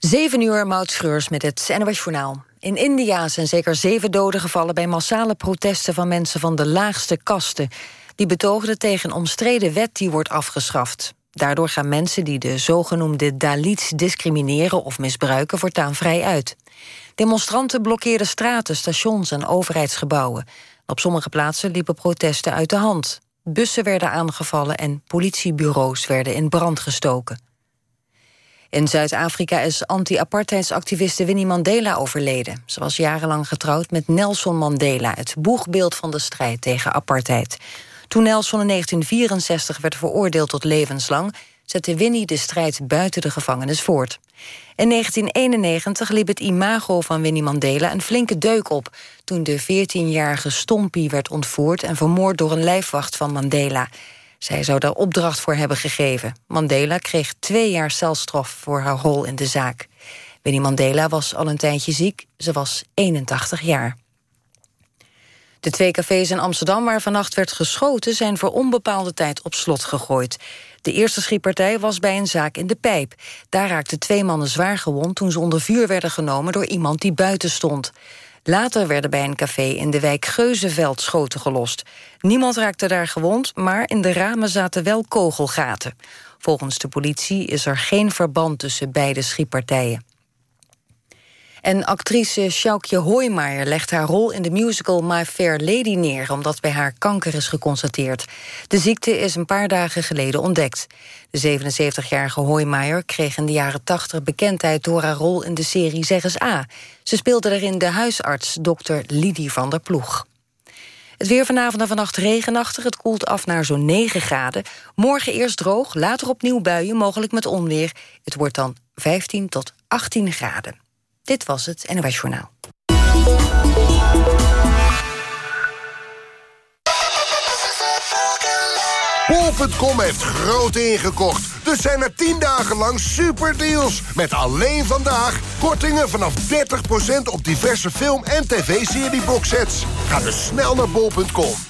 7 uur, Maud Schreurs met het NOS Journaal. In India zijn zeker zeven doden gevallen... bij massale protesten van mensen van de laagste kasten. Die betoogden tegen een omstreden wet die wordt afgeschaft. Daardoor gaan mensen die de zogenoemde Dalits discrimineren of misbruiken... voortaan vrij uit. Demonstranten blokkeerden straten, stations en overheidsgebouwen. Op sommige plaatsen liepen protesten uit de hand. Bussen werden aangevallen en politiebureaus werden in brand gestoken. In Zuid-Afrika is anti-apartheidsactiviste Winnie Mandela overleden. Ze was jarenlang getrouwd met Nelson Mandela... het boegbeeld van de strijd tegen apartheid. Toen Nelson in 1964 werd veroordeeld tot levenslang... zette Winnie de strijd buiten de gevangenis voort. In 1991 liep het imago van Winnie Mandela een flinke deuk op... toen de 14-jarige Stompie werd ontvoerd en vermoord door een lijfwacht van Mandela... Zij zou daar opdracht voor hebben gegeven. Mandela kreeg twee jaar celstraf voor haar rol in de zaak. Winnie Mandela was al een tijdje ziek. Ze was 81 jaar. De twee cafés in Amsterdam waar vannacht werd geschoten... zijn voor onbepaalde tijd op slot gegooid. De eerste schietpartij was bij een zaak in de Pijp. Daar raakten twee mannen zwaar gewond... toen ze onder vuur werden genomen door iemand die buiten stond. Later werden bij een café in de wijk Geuzenveld schoten gelost. Niemand raakte daar gewond, maar in de ramen zaten wel kogelgaten. Volgens de politie is er geen verband tussen beide schietpartijen. En actrice Sjoukje Hoijmaier legt haar rol in de musical My Fair Lady neer... omdat bij haar kanker is geconstateerd. De ziekte is een paar dagen geleden ontdekt. De 77-jarige Hoijmaier kreeg in de jaren 80 bekendheid... door haar rol in de serie Zeg eens A. Ze speelde erin de huisarts, dokter Lidie van der Ploeg. Het weer vanavond en vannacht regenachtig. Het koelt af naar zo'n 9 graden. Morgen eerst droog, later opnieuw buien, mogelijk met onweer. Het wordt dan 15 tot 18 graden. Dit was het NOS Journaal. Bol.com heeft groot ingekocht. Dus zijn er 10 dagen lang superdeals. Met alleen vandaag kortingen vanaf 30% op diverse film- en tv-serieboxsets. Ga dus snel naar bol.com.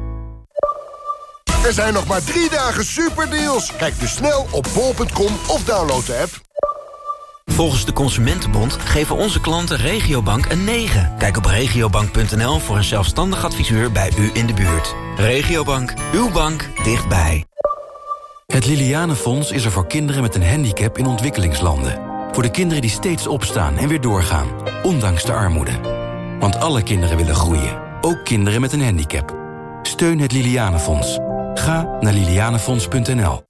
Er zijn nog maar drie dagen superdeals. Kijk dus snel op bol.com of download de app. Volgens de Consumentenbond geven onze klanten Regiobank een 9. Kijk op regiobank.nl voor een zelfstandig adviseur bij u in de buurt. Regiobank, uw bank dichtbij. Het Lilianenfonds is er voor kinderen met een handicap in ontwikkelingslanden. Voor de kinderen die steeds opstaan en weer doorgaan, ondanks de armoede. Want alle kinderen willen groeien, ook kinderen met een handicap. Steun het Lilianenfonds. Ga naar lilianenfonds.nl.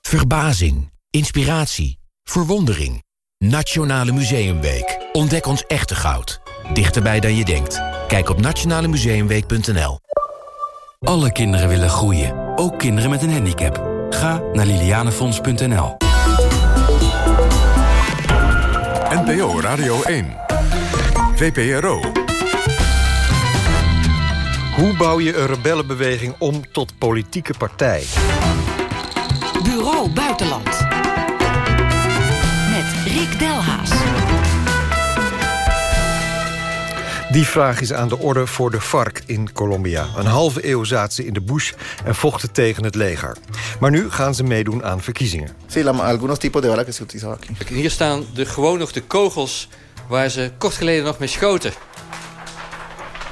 Verbazing, inspiratie, verwondering. Nationale Museumweek. Ontdek ons echte goud. Dichterbij dan je denkt. Kijk op nationalemuseumweek.nl. Alle kinderen willen groeien, ook kinderen met een handicap. Ga naar lilianenfonds.nl. NPO Radio 1. VPRO. Hoe bouw je een rebellenbeweging om tot politieke partij? Bureau Buitenland. Met Rick Delhaas. Die vraag is aan de orde voor de FARC in Colombia. Een halve eeuw zaten ze in de bush en vochten tegen het leger. Maar nu gaan ze meedoen aan verkiezingen. Sí, la, algunos tipos de bala que se utilizaban aquí. Hier staan de, gewoon nog de kogels waar ze kort geleden nog mee schoten.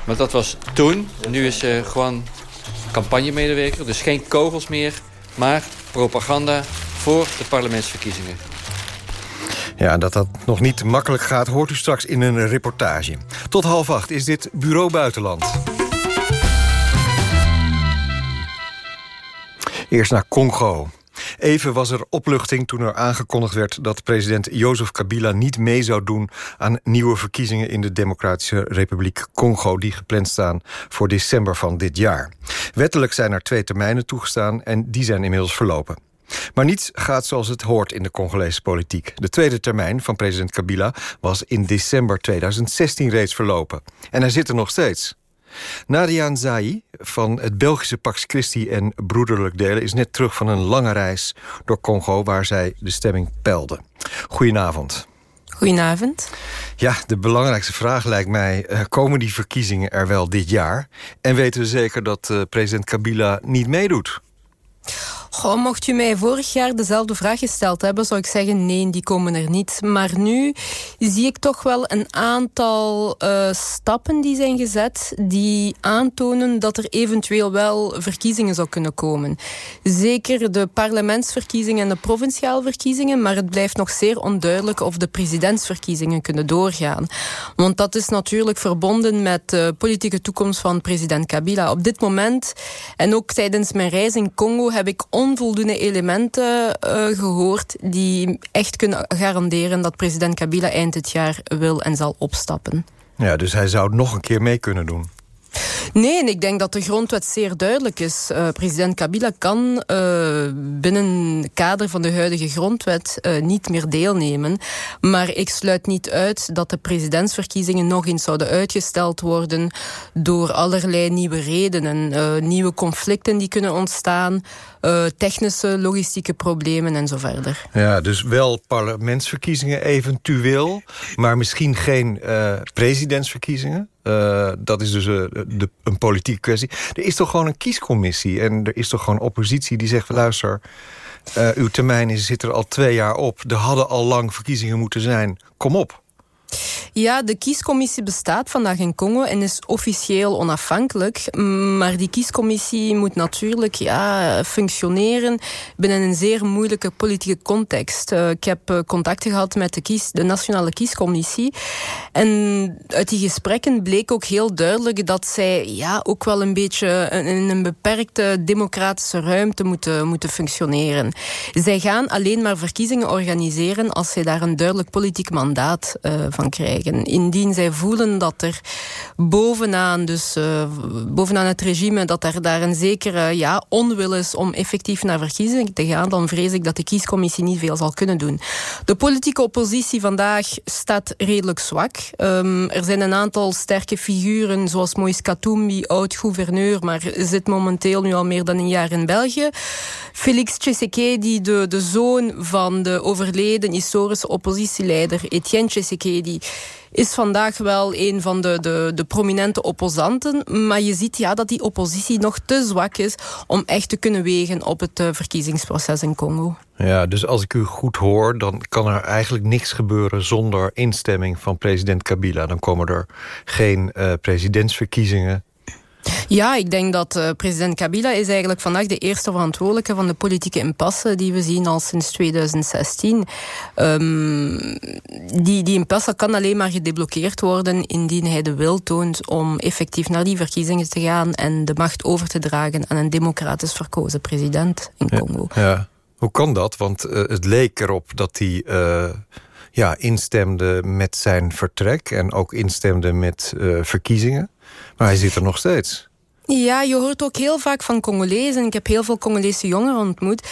Maar dat was toen. Nu is ze gewoon campagnemedewerker. Dus geen kogels meer, maar propaganda voor de parlementsverkiezingen. Ja, dat dat nog niet makkelijk gaat, hoort u straks in een reportage. Tot half acht is dit Bureau Buitenland. Eerst naar Congo. Even was er opluchting toen er aangekondigd werd... dat president Jozef Kabila niet mee zou doen... aan nieuwe verkiezingen in de Democratische Republiek Congo... die gepland staan voor december van dit jaar. Wettelijk zijn er twee termijnen toegestaan... en die zijn inmiddels verlopen. Maar niets gaat zoals het hoort in de Congolese politiek. De tweede termijn van president Kabila was in december 2016 reeds verlopen. En hij zit er nog steeds. Nadia Nzai van het Belgische Pax Christi en Broederlijk Delen... is net terug van een lange reis door Congo waar zij de stemming peilde. Goedenavond. Goedenavond. Ja, de belangrijkste vraag lijkt mij... Uh, komen die verkiezingen er wel dit jaar? En weten we zeker dat uh, president Kabila niet meedoet? Mocht u mij vorig jaar dezelfde vraag gesteld hebben, zou ik zeggen nee, die komen er niet. Maar nu zie ik toch wel een aantal uh, stappen die zijn gezet die aantonen dat er eventueel wel verkiezingen zou kunnen komen. Zeker de parlementsverkiezingen en de provinciale verkiezingen, maar het blijft nog zeer onduidelijk of de presidentsverkiezingen kunnen doorgaan. Want dat is natuurlijk verbonden met de politieke toekomst van president Kabila. Op dit moment, en ook tijdens mijn reis in Congo, heb ik onvoldoende elementen uh, gehoord die echt kunnen garanderen dat president Kabila eind dit jaar wil en zal opstappen. Ja, dus hij zou nog een keer mee kunnen doen. Nee, en ik denk dat de grondwet zeer duidelijk is. Uh, president Kabila kan uh, binnen het kader van de huidige grondwet uh, niet meer deelnemen. Maar ik sluit niet uit dat de presidentsverkiezingen nog eens zouden uitgesteld worden door allerlei nieuwe redenen. nieuwe conflicten die kunnen ontstaan, technische, logistieke problemen en zo verder. Ja, dus wel parlementsverkiezingen eventueel, maar misschien geen presidentsverkiezingen? Uh, dat is dus een politieke kwestie. Er is toch gewoon een kiescommissie. En er is toch gewoon oppositie die zegt... luister, uw termijn zit er al twee jaar op. Er hadden al lang verkiezingen moeten zijn. Kom op. Ja, de kiescommissie bestaat vandaag in Congo en is officieel onafhankelijk. Maar die kiescommissie moet natuurlijk ja, functioneren binnen een zeer moeilijke politieke context. Uh, ik heb uh, contacten gehad met de, kies, de Nationale Kiescommissie. En uit die gesprekken bleek ook heel duidelijk dat zij ja, ook wel een beetje in een beperkte democratische ruimte moeten, moeten functioneren. Zij gaan alleen maar verkiezingen organiseren als zij daar een duidelijk politiek mandaat uh, van krijgen. Indien zij voelen dat er bovenaan, dus, uh, bovenaan het regime, dat er daar een zekere ja, onwil is om effectief naar verkiezingen te gaan, dan vrees ik dat de kiescommissie niet veel zal kunnen doen. De politieke oppositie vandaag staat redelijk zwak. Um, er zijn een aantal sterke figuren, zoals Moïse Katumbi, oud-gouverneur, maar zit momenteel nu al meer dan een jaar in België. Felix Tshisekedi, de, de zoon van de overleden historische oppositieleider Etienne Tshisekedi, is vandaag wel een van de, de, de prominente opposanten. Maar je ziet ja, dat die oppositie nog te zwak is om echt te kunnen wegen op het uh, verkiezingsproces in Congo. Ja, dus als ik u goed hoor, dan kan er eigenlijk niks gebeuren zonder instemming van president Kabila. Dan komen er geen uh, presidentsverkiezingen. Ja, ik denk dat uh, president Kabila is eigenlijk vandaag de eerste verantwoordelijke van de politieke impasse die we zien al sinds 2016. Um, die, die impasse kan alleen maar gedeblokkeerd worden indien hij de wil toont om effectief naar die verkiezingen te gaan en de macht over te dragen aan een democratisch verkozen president in Congo. Ja, ja. Hoe kan dat? Want uh, het leek erop dat hij uh, ja, instemde met zijn vertrek en ook instemde met verkiezingen. Maar hij zit er nog steeds. Ja, je hoort ook heel vaak van Congolezen. Ik heb heel veel Congolese jongeren ontmoet.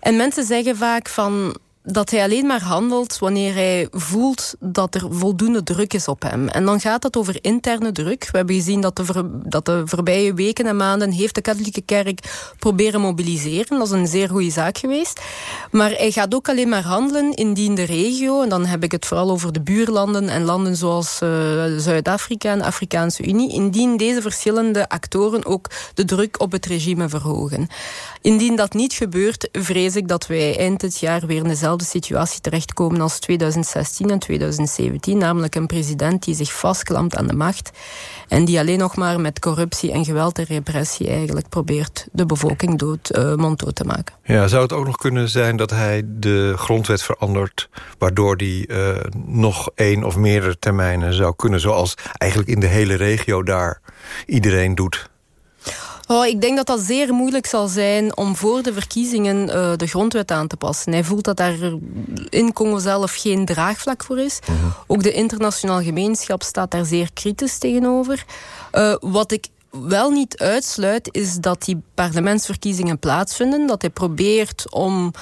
En mensen zeggen vaak van dat hij alleen maar handelt wanneer hij voelt dat er voldoende druk is op hem. En dan gaat het over interne druk. We hebben gezien dat de, dat de voorbije weken en maanden heeft de katholieke kerk proberen mobiliseren. Dat is een zeer goede zaak geweest. Maar hij gaat ook alleen maar handelen indien de regio, en dan heb ik het vooral over de buurlanden en landen zoals uh, Zuid-Afrika en de Afrikaanse Unie, indien deze verschillende actoren ook de druk op het regime verhogen. Indien dat niet gebeurt, vrees ik dat wij eind dit jaar weer in dezelfde situatie terechtkomen als 2016 en 2017. Namelijk een president die zich vastklampt aan de macht. En die alleen nog maar met corruptie en geweld en repressie eigenlijk probeert de bevolking dood, uh, te maken. Ja, zou het ook nog kunnen zijn dat hij de grondwet verandert... waardoor hij uh, nog één of meerdere termijnen zou kunnen... zoals eigenlijk in de hele regio daar iedereen doet... Oh, ik denk dat dat zeer moeilijk zal zijn om voor de verkiezingen uh, de grondwet aan te passen. Hij voelt dat daar in Congo zelf geen draagvlak voor is. Uh -huh. Ook de internationale gemeenschap staat daar zeer kritisch tegenover. Uh, wat ik wel niet uitsluit, is dat die parlementsverkiezingen plaatsvinden. Dat hij probeert om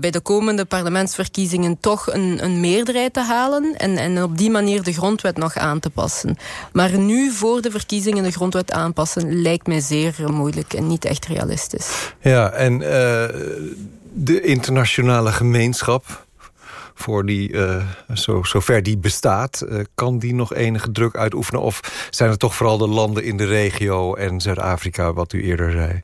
bij de komende parlementsverkiezingen toch een, een meerderheid te halen en, en op die manier de grondwet nog aan te passen. Maar nu voor de verkiezingen de grondwet aanpassen lijkt mij zeer moeilijk en niet echt realistisch. Ja, en uh, de internationale gemeenschap voor die, uh, zo, zover die bestaat... Kan die nog enige druk uitoefenen? Of zijn het toch vooral de landen in de regio en Zuid-Afrika... wat u eerder zei?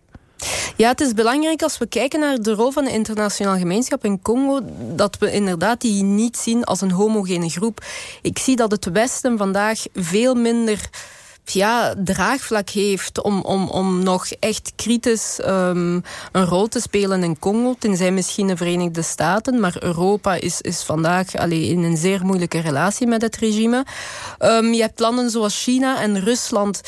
Ja, het is belangrijk als we kijken naar de rol van de internationale gemeenschap in Congo, dat we inderdaad die niet zien als een homogene groep. Ik zie dat het Westen vandaag veel minder ja, draagvlak heeft om, om, om nog echt kritisch um, een rol te spelen in Congo. Tenzij misschien de Verenigde Staten. Maar Europa is, is vandaag allee, in een zeer moeilijke relatie met het regime. Um, je hebt landen zoals China en Rusland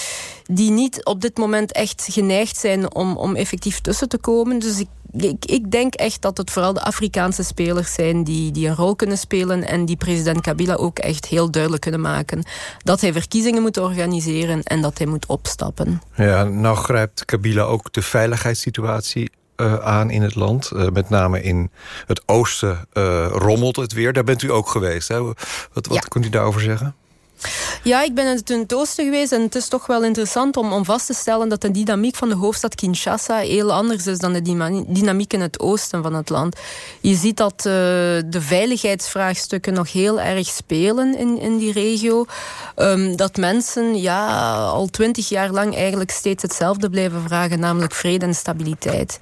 die niet op dit moment echt geneigd zijn om, om effectief tussen te komen. Dus ik ik, ik, denk echt dat het vooral de Afrikaanse spelers zijn die, die een rol kunnen spelen en die president Kabila ook echt heel duidelijk kunnen maken dat hij verkiezingen moet organiseren en dat hij moet opstappen. Ja, nou grijpt Kabila ook de veiligheidssituatie uh, aan in het land. Uh, met name in het oosten uh, rommelt het weer. Daar bent u ook geweest. Hè? Wat, wat ja. kunt u daarover zeggen? Ja, ik ben in het oosten geweest en het is toch wel interessant om, om vast te stellen dat de dynamiek van de hoofdstad Kinshasa heel anders is dan de dynamiek in het oosten van het land. Je ziet dat uh, de veiligheidsvraagstukken nog heel erg spelen in, in die regio. Um, dat mensen ja, al twintig jaar lang eigenlijk steeds hetzelfde blijven vragen, namelijk vrede en stabiliteit.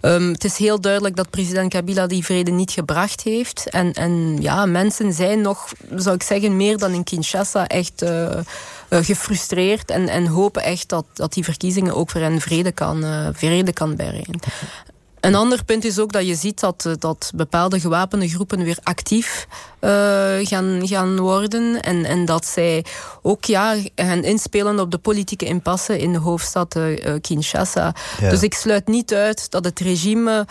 Um, het is heel duidelijk dat president Kabila die vrede niet gebracht heeft. En, en ja, mensen zijn nog, zou ik zeggen, meer dan in Kinshasa echt uh, gefrustreerd en, en hopen echt dat, dat die verkiezingen ook voor hen vrede kan, uh, vrede kan brengen. Een ander punt is ook dat je ziet dat, dat bepaalde gewapende groepen weer actief uh, gaan, gaan worden. En, en dat zij ook ja, gaan inspelen op de politieke impasse in de hoofdstad uh, Kinshasa. Ja. Dus ik sluit niet uit dat het regime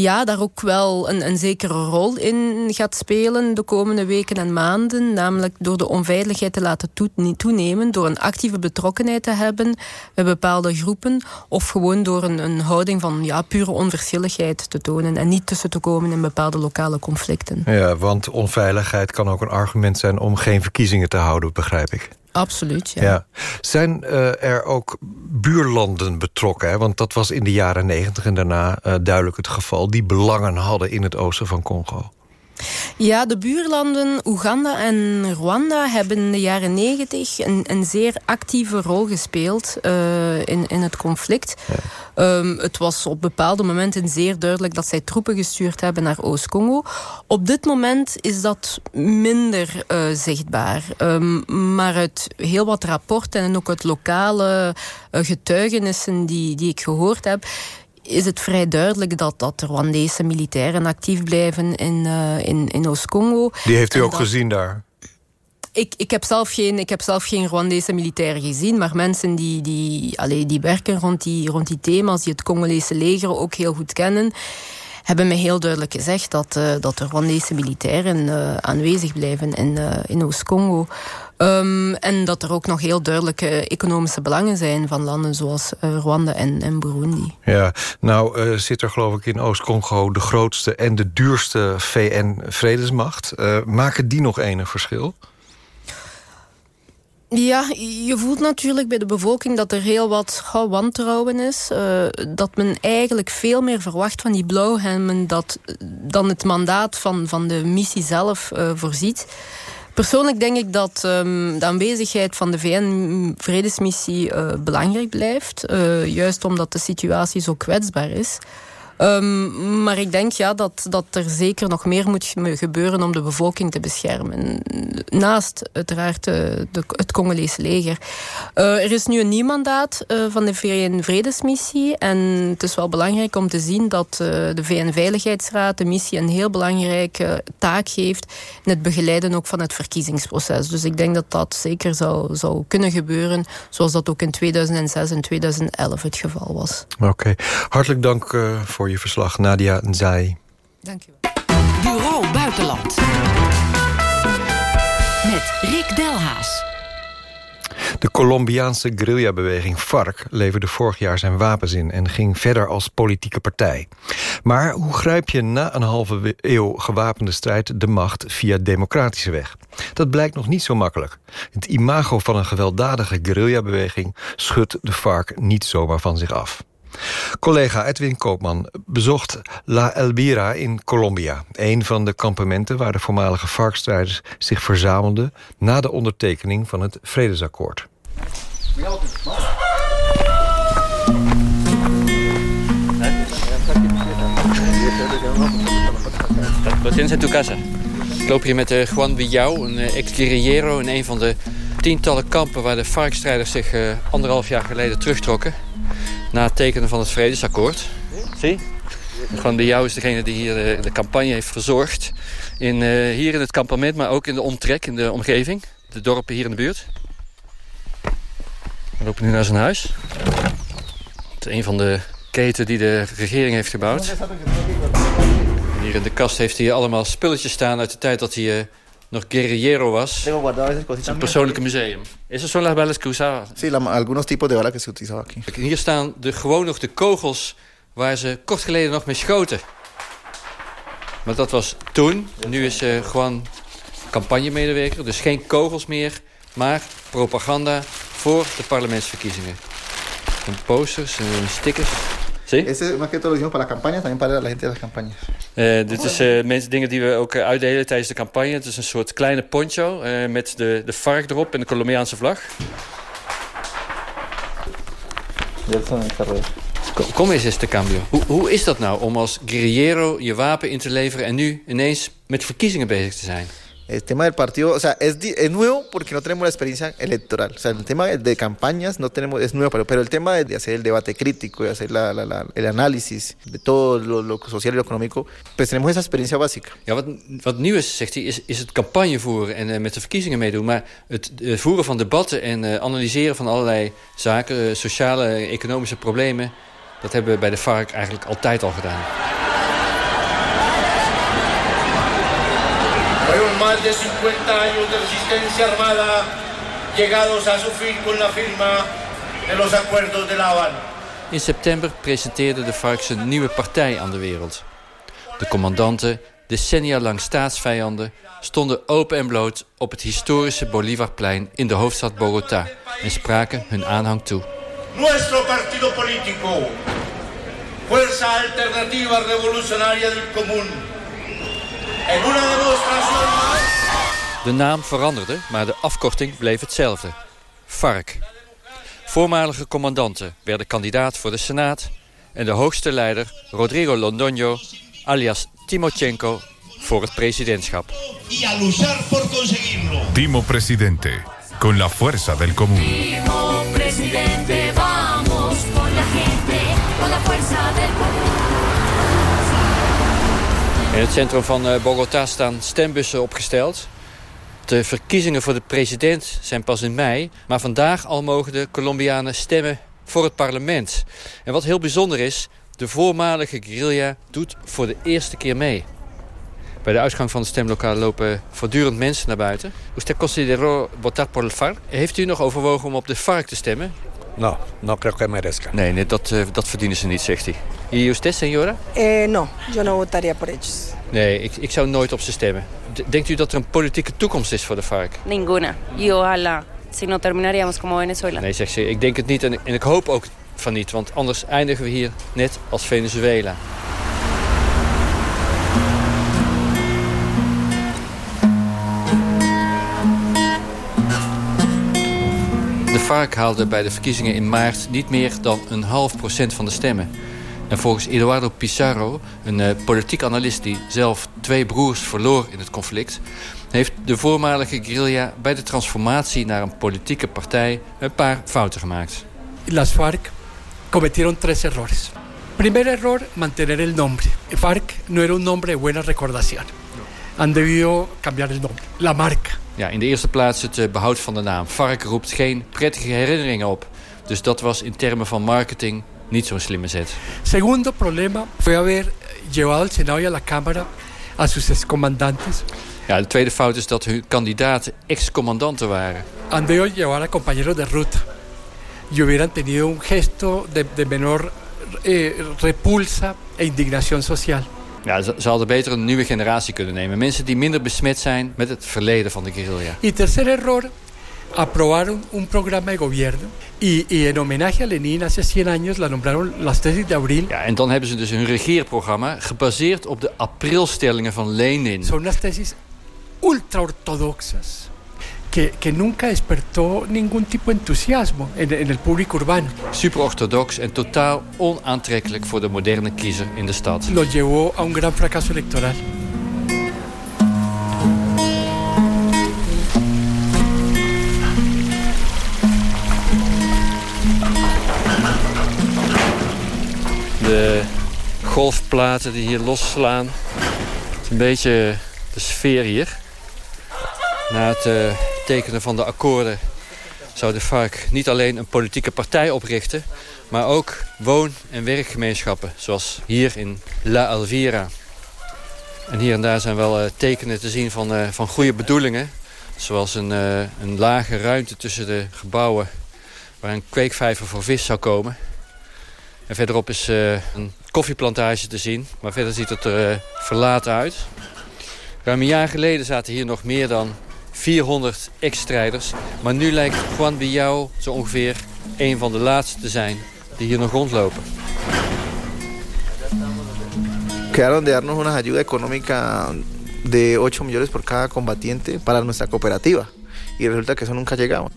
ja, daar ook wel een, een zekere rol in gaat spelen de komende weken en maanden. Namelijk door de onveiligheid te laten toenemen, door een actieve betrokkenheid te hebben bij bepaalde groepen. Of gewoon door een, een houding van ja, pure onverschilligheid te tonen en niet tussen te komen in bepaalde lokale conflicten. Ja, want onveiligheid kan ook een argument zijn om geen verkiezingen te houden, begrijp ik. Absoluut, ja. Zijn uh, er ook buurlanden betrokken? Hè? Want dat was in de jaren negentig en daarna uh, duidelijk het geval... die belangen hadden in het oosten van Congo. Ja, de buurlanden Oeganda en Rwanda hebben in de jaren negentig een, een zeer actieve rol gespeeld uh, in, in het conflict. Ja. Um, het was op bepaalde momenten zeer duidelijk dat zij troepen gestuurd hebben naar Oost-Congo. Op dit moment is dat minder uh, zichtbaar. Um, maar uit heel wat rapporten en ook uit lokale uh, getuigenissen die, die ik gehoord heb is het vrij duidelijk dat, dat Rwandese militairen actief blijven in, uh, in, in Oost-Congo. Die heeft u ook dat... gezien daar? Ik, ik, heb zelf geen, ik heb zelf geen Rwandese militairen gezien, maar mensen die, die, allee, die werken rond die, rond die thema's, die het Congolese leger ook heel goed kennen, hebben me heel duidelijk gezegd dat, uh, dat de Rwandese militairen uh, aanwezig blijven in, uh, in Oost-Congo. Um, en dat er ook nog heel duidelijke economische belangen zijn van landen zoals Rwanda en, en, Burundi. Ja, nou zit er geloof ik in Oost-Congo de grootste en de duurste VN-vredesmacht. maken die nog enig verschil? Ja, je voelt natuurlijk bij de bevolking dat er heel wat oh, wantrouwen is. Uh, dat men eigenlijk veel meer verwacht van die blauwhelmen dat, dan het mandaat van, van de missie zelf uh, voorziet. Persoonlijk denk ik dat um, de aanwezigheid van de VN-vredesmissie uh, belangrijk blijft. juist omdat de situatie zo kwetsbaar is. Um, maar ik denk ja, dat, dat er zeker nog meer moet gebeuren om de bevolking te beschermen. Naast uiteraard de, de, het Congolese leger. Uh, er is nu een nieuw mandaat uh, van de VN-vredesmissie. En het is wel belangrijk om te zien dat de VN-veiligheidsraad de missie een heel belangrijke taak heeft in het begeleiden ook van het verkiezingsproces. Dus ik denk dat dat zeker zou, zou kunnen gebeuren, zoals dat ook in 2006 en 2011 het geval was. Oké, hartelijk dank voor je verslag, Nadia Nzai. Dank je wel. Bureau Buitenland. Met Rick Delhaas. De Colombiaanse guerrillabeweging FARC leverde vorig jaar zijn wapens in... en ging verder als politieke partij. Maar hoe grijp je na een halve eeuw gewapende strijd... de macht via democratische weg? Dat blijkt nog niet zo makkelijk. Het imago van een gewelddadige guerrillabeweging... schudt de FARC niet zomaar van zich af. Collega Edwin Koopman bezocht La Elvira in Colombia. Een van de kampementen waar de voormalige varkstrijders zich verzamelden... na de ondertekening van het vredesakkoord. Tienes en tu casa. Ik loop hier met uh, Juan Villao, een uh, ex-guerrillero... in een van de tientallen kampen waar de varkstrijders zich uh, anderhalf jaar geleden terugtrokken na het tekenen van het vredesakkoord. Zie? Gewoon de jou is degene die hier de, de campagne heeft verzorgd. In, uh, hier in het kampement, maar ook in de omtrek, in de omgeving. De dorpen hier in de buurt. We lopen nu naar zijn huis. Het is een van de keten die de regering heeft gebouwd. En hier in de kast heeft hij allemaal spulletjes staan uit de tijd dat hij uh, nog guerrillero was. Is een persoonlijke museum. Esas son las balas que usaba. Sí, la, algunos tipos de balas que se utilizaban aquí. Hier staan de, gewoon nog de kogels waar ze kort geleden nog mee schoten. Maar dat was toen. Nu is ze gewoon campagnemedewerker. Dus geen kogels meer, maar propaganda voor de parlementsverkiezingen. En posters en stickers. ¿Sí? Ese más que todo lo hicimos para la campaña, también para la gente de las campañas. Uh, dit is uh, mensen, dingen die we ook uh, uitdelen tijdens de campagne. Het is een soort kleine poncho met de, de vark erop en de Colombiaanse vlag. Kom eens eens de cambio. Hoe, hoe is dat nou om als guerrillero je wapen in te leveren... en nu ineens met verkiezingen bezig te zijn? El tema del partido, o sea, es, es, nuevo porque no tenemos la experiencia electoral. O sea, el tema de campañas no tenemos, es nuevo, pero, pero el tema de hacer el debate crítico, de hacer la, la, la, el análisis de todo lo, lo, social y lo económico, pues tenemos esa experiencia básica. Ja, wat, wat nieuw is, zegt hij, is, is het campagne voeren en uh, met de verkiezingen meedoen. Maar het uh, voeren van debatten en uh, analyseren van allerlei zaken, sociale, economische problemen, dat hebben we bij de FARC eigenlijk altijd al gedaan. Más de 50 años de resistencia armada llegados a su fin con la firma de los acuerdos de La Habana. In september presenteerde de FARC zijn nieuwe partij aan de wereld. De commandanten, decennia lang staatsvijanden, stonden open en bloot op het historische Bolivarplein in de hoofdstad Bogota en spraken hun aanhang toe. Nuestro partido político, Fuerza Alternativa Revolucionaria del Común, en una demostración más. De naam veranderde, maar de afkorting bleef hetzelfde. FARC. Voormalige commandanten werden kandidaat voor de Senaat... en de hoogste leider, Rodrigo Londoño, alias Timochenko, voor het presidentschap. Timo Presidente, con la fuerza del común. Timo Presidente, vamos con la gente, con la fuerza In het centrum van Bogota staan stembussen opgesteld. De verkiezingen voor de president zijn pas in mei. Maar vandaag al mogen de Colombianen stemmen voor het parlement. En wat heel bijzonder is, de voormalige guerrilla doet voor de eerste keer mee. Bij de uitgang van het stemlokaal lopen voortdurend mensen naar buiten. Usted consideró votar por el FARC? Heeft u nog overwogen om op de FARC te stemmen? No, no creo que merezca. Nee, nee dat, uh, dat verdienen ze niet, zegt hij. ¿Y usted, señora? Eh, no, yo no votaría por ellos. Nee, ik, ik zou nooit op ze stemmen. D denkt u dat er een politieke toekomst is voor de FARC? Ninguna. Y ojalá, si no terminaríamos como Venezuela. Nee, zegt ze. Ik denk het niet en, en ik hoop ook van niet. Want anders eindigen we hier net als Venezuela. De FARC haalde bij de verkiezingen in maart niet meer dan een half procent van de stemmen. En volgens Eduardo Pizarro, een uh, politiek analist die zelf twee broers verloor in het conflict... heeft de voormalige guerrilla bij de transformatie naar een politieke partij een paar fouten gemaakt. Las FARC cometieron tres errores. Primer error, mantener el nombre. FARC no era un nombre de buena recordación. Han debido cambiar el nombre. La marca. Ja, in de eerste plaats het uh, behoud van de naam. FARC roept geen prettige herinneringen op. Dus dat was in termen van marketing niet zo'n slimme zet. Segundo problema fue haber llevado al Senado y a la Cámara a sus excomandantes Ja, de tweede fout is dat hun kandidaten ex-commandanten waren. Han debido llevar a compañeros de ruta y hubieran tenido un gesto de, de menor eh, repulsa e indignación social. Ja, ze, ze hadden beter een nieuwe generatie kunnen nemen. Mensen die minder besmet zijn met het verleden van de guerrilla. Y tercer error, aprobaron un programa de gobierno y, y en homenaje a Lenin hace 100 años la nombraron las tesis de abril. Ja, en dan hebben ze dus hun regeerprogramma gebaseerd op de aprilstellingen van Lenin. Son unas tesis ultra ortodoxas que, que nunca despertó ningún tipo de entusiasmo en, en el público urbano. Super orthodox en totaal onaantrekkelijk voor de moderne kiezer in de stad. Los llevó a un gran fracaso electoral. De golfplaten die hier losslaan. Het is een beetje de sfeer hier. Na het eh, tekenen van de akkoorden zou de FARC niet alleen een politieke partij oprichten... maar ook woon- en werkgemeenschappen, zoals hier in La Alvira. En hier en daar zijn wel eh, tekenen te zien van, eh, van goede bedoelingen. Zoals een, eh, een lage ruimte tussen de gebouwen... waar een kweekvijver voor vis zou komen. En verderop is een koffieplantage te zien. Maar verder ziet het er verlaten uit. Ruim een jaar geleden zaten hier nog meer dan 400 ex-strijders. Maar nu lijkt Juan Biao zo ongeveer een van de laatste te zijn die hier nog rondlopen. Quedaron de darnos una ayuda económica de 8 millones por cada combatiente para nuestra cooperativa. Y resulta que eso nunca llegaba.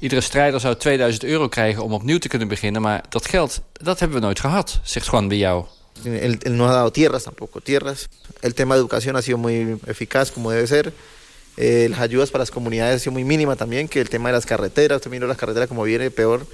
Iedere strijder zou 2000 euro krijgen om opnieuw te kunnen beginnen. Maar dat geld, dat hebben we nooit gehad, zegt Juan Biao. Él no ha dado tierras tampoco, tierras. El tema de educación ha sido muy eficaz como debe ser. Eh, las ayudas para las comunidades ha sido muy mínima también, que el tema de las carreteras, usted miró las carreteras como viene peor.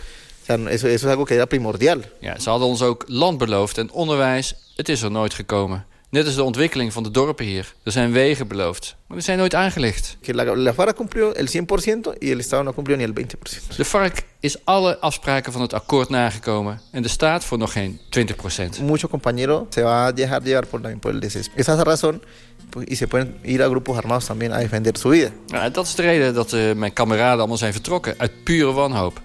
Eso, eso es algo que era primordial. Ja, ze hadden ons ook land beloofd en onderwijs, het is er nooit gekomen. Net als de ontwikkeling van de dorpen hier. Er zijn wegen beloofd, maar die zijn nooit aangelegd. La, FARC cumplió el 100% y el Estado no cumplió ni el 20%. De FARC is alle afspraken van het akkoord nagekomen... en de staat voor nog geen 20%. Mucho compañero se va a dejar llevar por, también por el desespero. Esa es la razón pues, y se pueden ir a grupos armados también a defender su vida. Ja, dat is de reden dat eh, mijn kameraden allemaal zijn vertrokken. Uit pure wanhoop.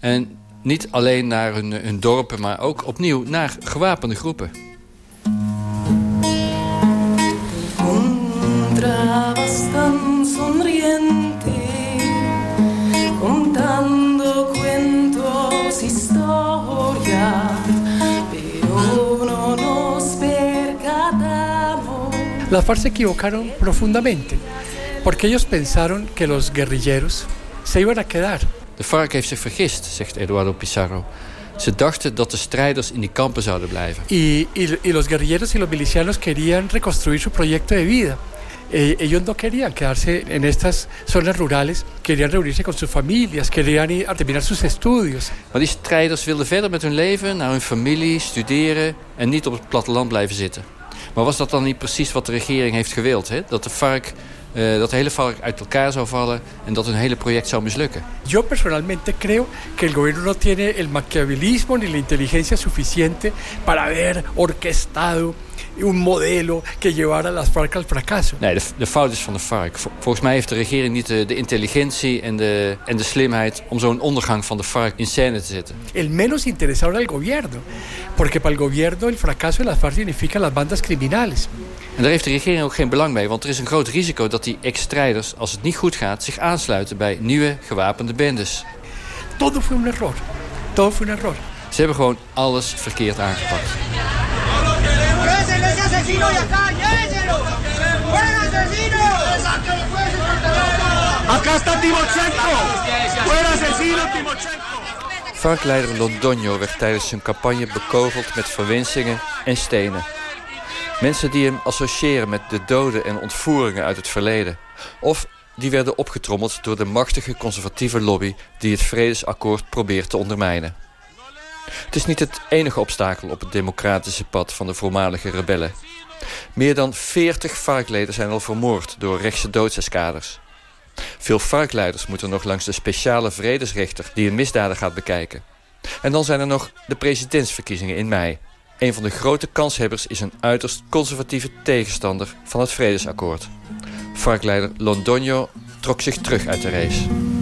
En niet alleen naar hun, hun dorpen, maar ook opnieuw naar gewapende groepen. Encontrabas tan sonriente, contando cuentos, historias, pero no nos percatamos. Las FARC se equivocaron profundamente porque ellos pensaron que los guerrilleros se iban a quedar. De FARC heeft zich vergist, zegt Eduardo Pizarro. Ze dachten dat de strijders in die kampen zouden blijven. Y, y- y los guerrilleros y los milicianos querían reconstruir su proyecto de vida. Eh, ellos no querían quedarse en estas zonas rurales, querían reunirse con sus familias, querían ir a terminar sus estudios. Maar die strijders wilden verder met hun leven, naar hun familie, studeren... en niet op het platteland blijven zitten. Maar was dat dan niet precies wat de regering heeft gewild? Hè? Dat, de FARC, eh, dat de hele FARC uit elkaar zou vallen... en dat hun hele project zou mislukken? Yo personalmente creo que el gobierno no tiene el maquiavelismo ni la inteligencia suficiente para haber orquestado un modelo que llevara las FARC al fracaso. Nee, de, de fout is van de FARC. Vol- Volgens mij heeft de regering niet de, de intelligentie en de, en de slimheid... om zo'n ondergang van de FARC in scène te zetten. El menos interesado el gobierno, porque para el gobierno el fracaso de las FARC significa las bandas criminales. En daar heeft de regering ook geen belang bij... want er is een groot risico dat die ex-strijders, als het niet goed gaat... zich aansluiten bij nieuwe gewapende bendes. Todo fue un error. Todo fue un error. Ze hebben gewoon alles verkeerd aangepakt. ¡Llévenselo ese asesino de acá! ¡Llévenselo! ¡Buen asesino! Acá está Timochenko. Buen asesino Timochenko. FARC-leider Londoño werd tijdens zijn campagne bekogeld met verwensingen en stenen. Mensen die hem associëren met de doden en ontvoeringen uit het verleden. Of die werden opgetrommeld door de machtige conservatieve lobby... die het vredesakkoord probeert te ondermijnen. Het is niet het enige obstakel op het democratische pad van de voormalige rebellen. Meer dan 40 FARC-leden zijn al vermoord door rechtse doodseskaders. Veel FARC-leiders moeten nog langs de speciale vredesrechter... die hun misdaden gaat bekijken. En dan zijn er nog de presidentsverkiezingen in mei. Een van de grote kanshebbers is een uiterst conservatieve tegenstander van het vredesakkoord. FARC-leider Londoño trok zich terug uit de race.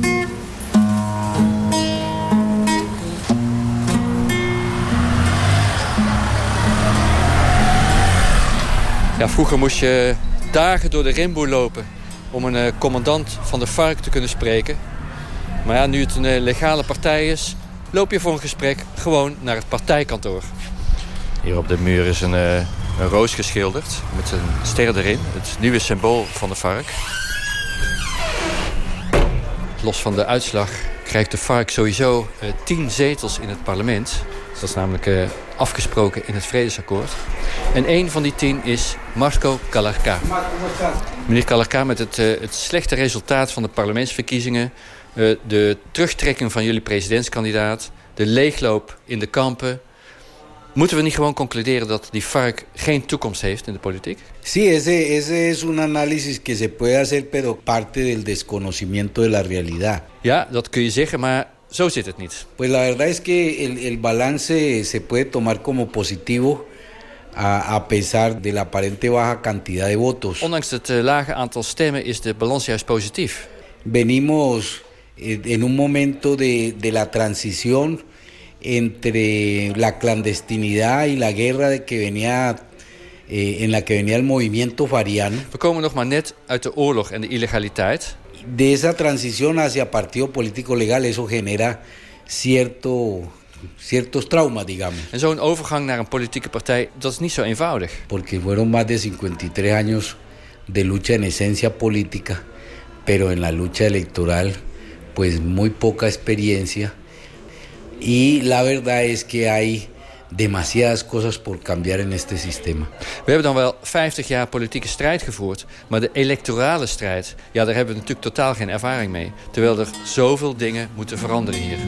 Ja, vroeger moest je dagen door de rimboe lopen om een uh, commandant van de FARC te kunnen spreken. Maar ja, nu het een uh, legale partij is, loop je voor een gesprek gewoon naar het partijkantoor. Hier op de muur is een, uh, een roos geschilderd met een ster erin. Het nieuwe symbool van de FARC. Los van de uitslag krijgt de FARC sowieso tien zetels in het parlement. Dat is namelijk uh, afgesproken in het vredesakkoord. En één van die tien is Marco Calarca. Meneer Calarca, met het, uh, het slechte resultaat van de parlementsverkiezingen... Uh, de terugtrekking van jullie presidentskandidaat... de leegloop in de kampen... Moeten we niet gewoon concluderen dat die FARC geen toekomst heeft in de politiek? Sí, ese, ese es un análisis que se puede hacer, pero parte del desconocimiento de la realidad. Ja, dat kun je zeggen, maar zo zit het niet. Pues la verdad es que el, el balance se puede tomar como positivo a, a pesar de la aparente baja cantidad de votos. Ondanks het uh, lage aantal stemmen is de balans juist positief. Venimos en un momento de, de la transición entre la clandestinidad y la guerra que venía eh, en la que venía el movimiento fariano. We komen nog maar net uit de oorlog en de illegaliteit. De esa transición hacia partido político legal, eso genera cierto, ciertos traumas, digamos. En zo'n overgang naar een politieke partij, dat is niet zo eenvoudig. Porque fueron más de 53 años de lucha en esencia política, pero en la lucha electoral, pues muy poca experiencia. Y la verdad es que hay demasiadas cosas por cambiar en este sistema. We hebben dan wel 50 jaar politieke strijd gevoerd, maar de electorale strijd, ja, daar hebben we natuurlijk totaal geen ervaring mee. Terwijl er zoveel dingen moeten veranderen hier.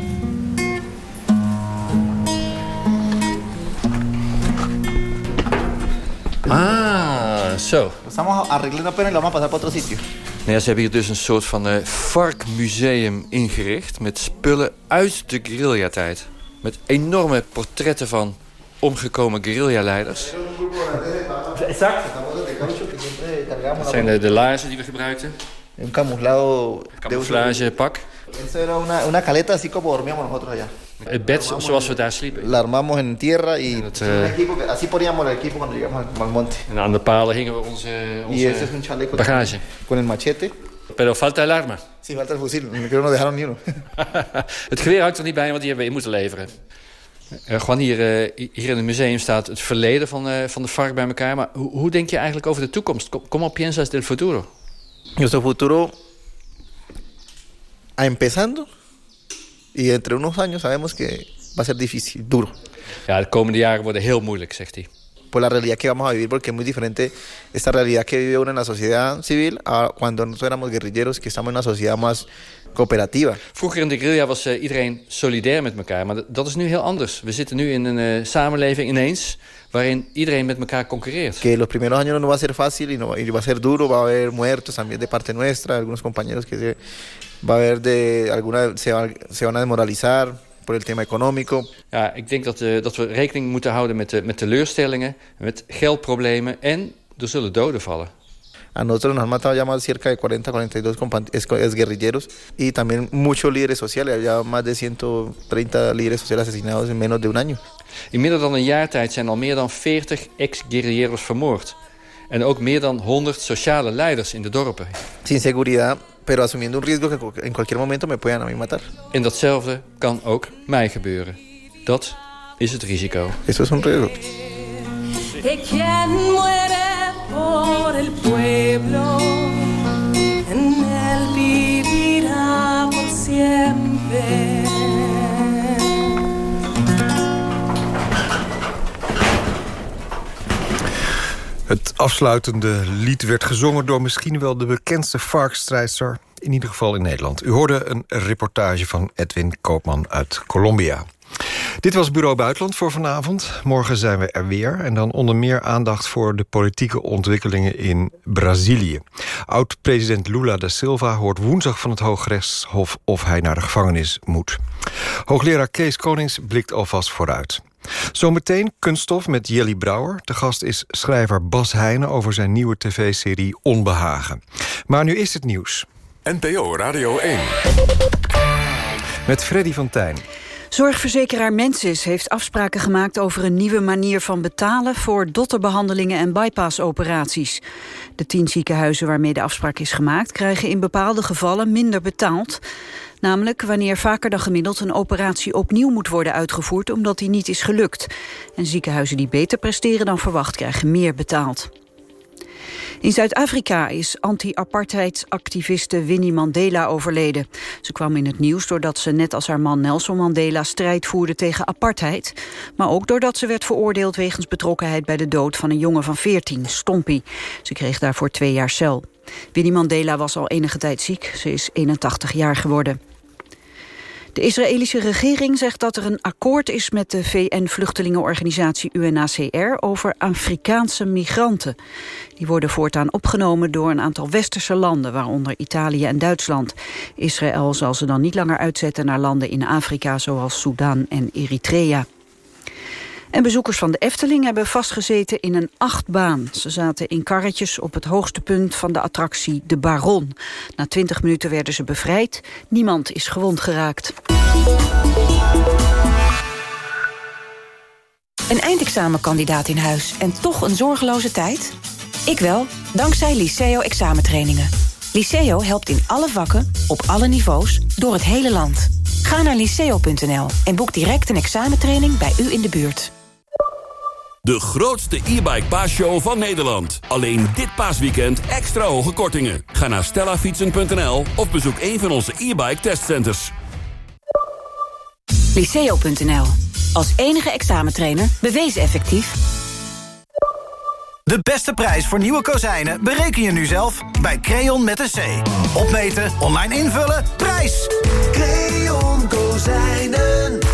Ah, zo. Estamos arreglando apenas y lo vamos a pasar para otro sitio. Nou ja, ze hebben hier dus een soort van uh, varkmuseum ingericht... met spullen uit de guerrillatijd. Met enorme portretten van omgekomen guerrillaleiders. Exact. Dat zijn de, de laarzen die we gebruikten. Camouflagepak. Eso era una, caleta así como dormíamos nosotros allá. Het bed zoals we daar sliepen. La armamos en tierra y uh, que- así poníamos el equipo cuando llegamos al monte. En aan de palen hingen we onze, onze bagage. con el machete. Pero falta el arma. Sí, falta el fusil. Creo que no dejaron ni uno. Het geweer hangt er niet bij, want die hebben we in moeten leveren. Eh, gewoon hier, eh, hier in het museum staat het verleden van, eh, van de FARC bij elkaar. Maar hoe, hoe denk je eigenlijk over de toekomst? Kom- ¿Cómo piensas del futuro? Nuestro futuro, a empezando, y entre unos años sabemos que va a ser difícil, duro. Ja, de komende jaren worden heel moeilijk, zegt hij. Por la realidad que vamos a vivir, porque es muy diferente esta realidad que vive uno en la sociedad civil a cuando nosotros éramos guerrilleros, que estamos en una sociedad más cooperativa. Vroeger in de guerrilla was eh, iedereen solidair met elkaar. Maar dat- is nu heel anders. We zitten nu in een eh, samenleving ineens... waarin iedereen met elkaar concurreert. Que los primeros años no va a ser fácil y, no, y va a ser duro, va a haber muertos también de parte nuestra, algunos compañeros que se, va a haber de alguna se, va- se van a desmoralizar por el tema económico. Ja, ik denk dat, eh, dat we rekening moeten houden met, de, met teleurstellingen... met geldproblemen en er zullen doden vallen. A nosotros nos han matado ya más cerca de 40, 42 compa- ex- exguerrilleros y también muchos líderes sociales, ya más de 130 líderes sociales asesinados en menos de un año. In minder dan een jaar tijd zijn al meer dan 40 ex-guerrilleros vermoord. En ook meer dan 100 sociale leiders in de dorpen. Sin seguridad, pero asumiendo un riesgo que en cualquier momento me puedan a mí matar. En datzelfde kan ook mij gebeuren. Dat is het risico. Eso es un riesgo. que quien muere por el pueblo en él vivirá por siempre. Het afsluitende lied werd gezongen door misschien wel de bekendste varkstrijdster... in ieder geval in Nederland. U hoorde een reportage van Edwin Koopman uit Colombia. Dit was Bureau Buitenland voor vanavond. Morgen zijn we er weer. En dan onder meer aandacht voor de politieke ontwikkelingen in Brazilië. Oud-president Lula da Silva hoort woensdag van het Hooggerechtshof... of hij naar de gevangenis moet. Hoogleraar Kees Konings blikt alvast vooruit. Zometeen kunststof met Jelly Brouwer. De gast is schrijver Bas Heijnen over zijn nieuwe tv-serie Onbehagen. Maar nu is het nieuws. NPO Radio 1. Met Freddy van Tijn. Zorgverzekeraar Mensis heeft afspraken gemaakt over een nieuwe manier van betalen voor dotterbehandelingen en bypassoperaties. De tien ziekenhuizen waarmee de afspraak is gemaakt krijgen in bepaalde gevallen minder betaald. Namelijk wanneer vaker dan gemiddeld een operatie opnieuw moet worden uitgevoerd omdat die niet is gelukt. En ziekenhuizen die beter presteren dan verwacht krijgen meer betaald. In Zuid-Afrika is anti-apartheidsactiviste Winnie Mandela overleden. Ze kwam in het nieuws doordat ze net als haar man Nelson Mandela strijd voerde tegen apartheid. Maar ook doordat ze werd veroordeeld wegens betrokkenheid bij de dood van een jongen van 14, Stompie. Ze kreeg daarvoor twee jaar cel. Winnie Mandela was al enige tijd ziek. Ze is 81 jaar geworden. De Israëlische regering zegt dat er een akkoord is met de VN-vluchtelingenorganisatie UNHCR over Afrikaanse migranten. Die worden voortaan opgenomen door een aantal westerse landen, waaronder Italië en Duitsland. Israël zal ze dan niet langer uitzetten naar landen in Afrika zoals Sudan en Eritrea. En bezoekers van de Efteling hebben vastgezeten in een achtbaan. Ze zaten in karretjes op het hoogste punt van de attractie De Baron. Na twintig minuten werden ze bevrijd. Niemand is gewond geraakt. Een eindexamenkandidaat in huis en toch een zorgeloze tijd? Ik wel, dankzij Liceo examentrainingen. Liceo helpt in alle vakken, op alle niveaus, door het hele land. Ga naar liceo.nl en boek direct een examentraining bij u in de buurt. De grootste e-bike paasshow van Nederland. Alleen dit paasweekend extra hoge kortingen. Ga naar stellafietsen.nl of bezoek een van onze e-bike testcenters. Liceo.nl. Als enige examentrainer bewezen effectief. De beste prijs voor nieuwe kozijnen bereken je nu zelf bij Creon met een C. Opmeten, online invullen, prijs! Creon Kozijnen.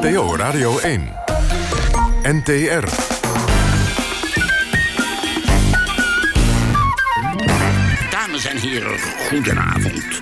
NPO Radio 1. NTR. Dames en heren, goedenavond.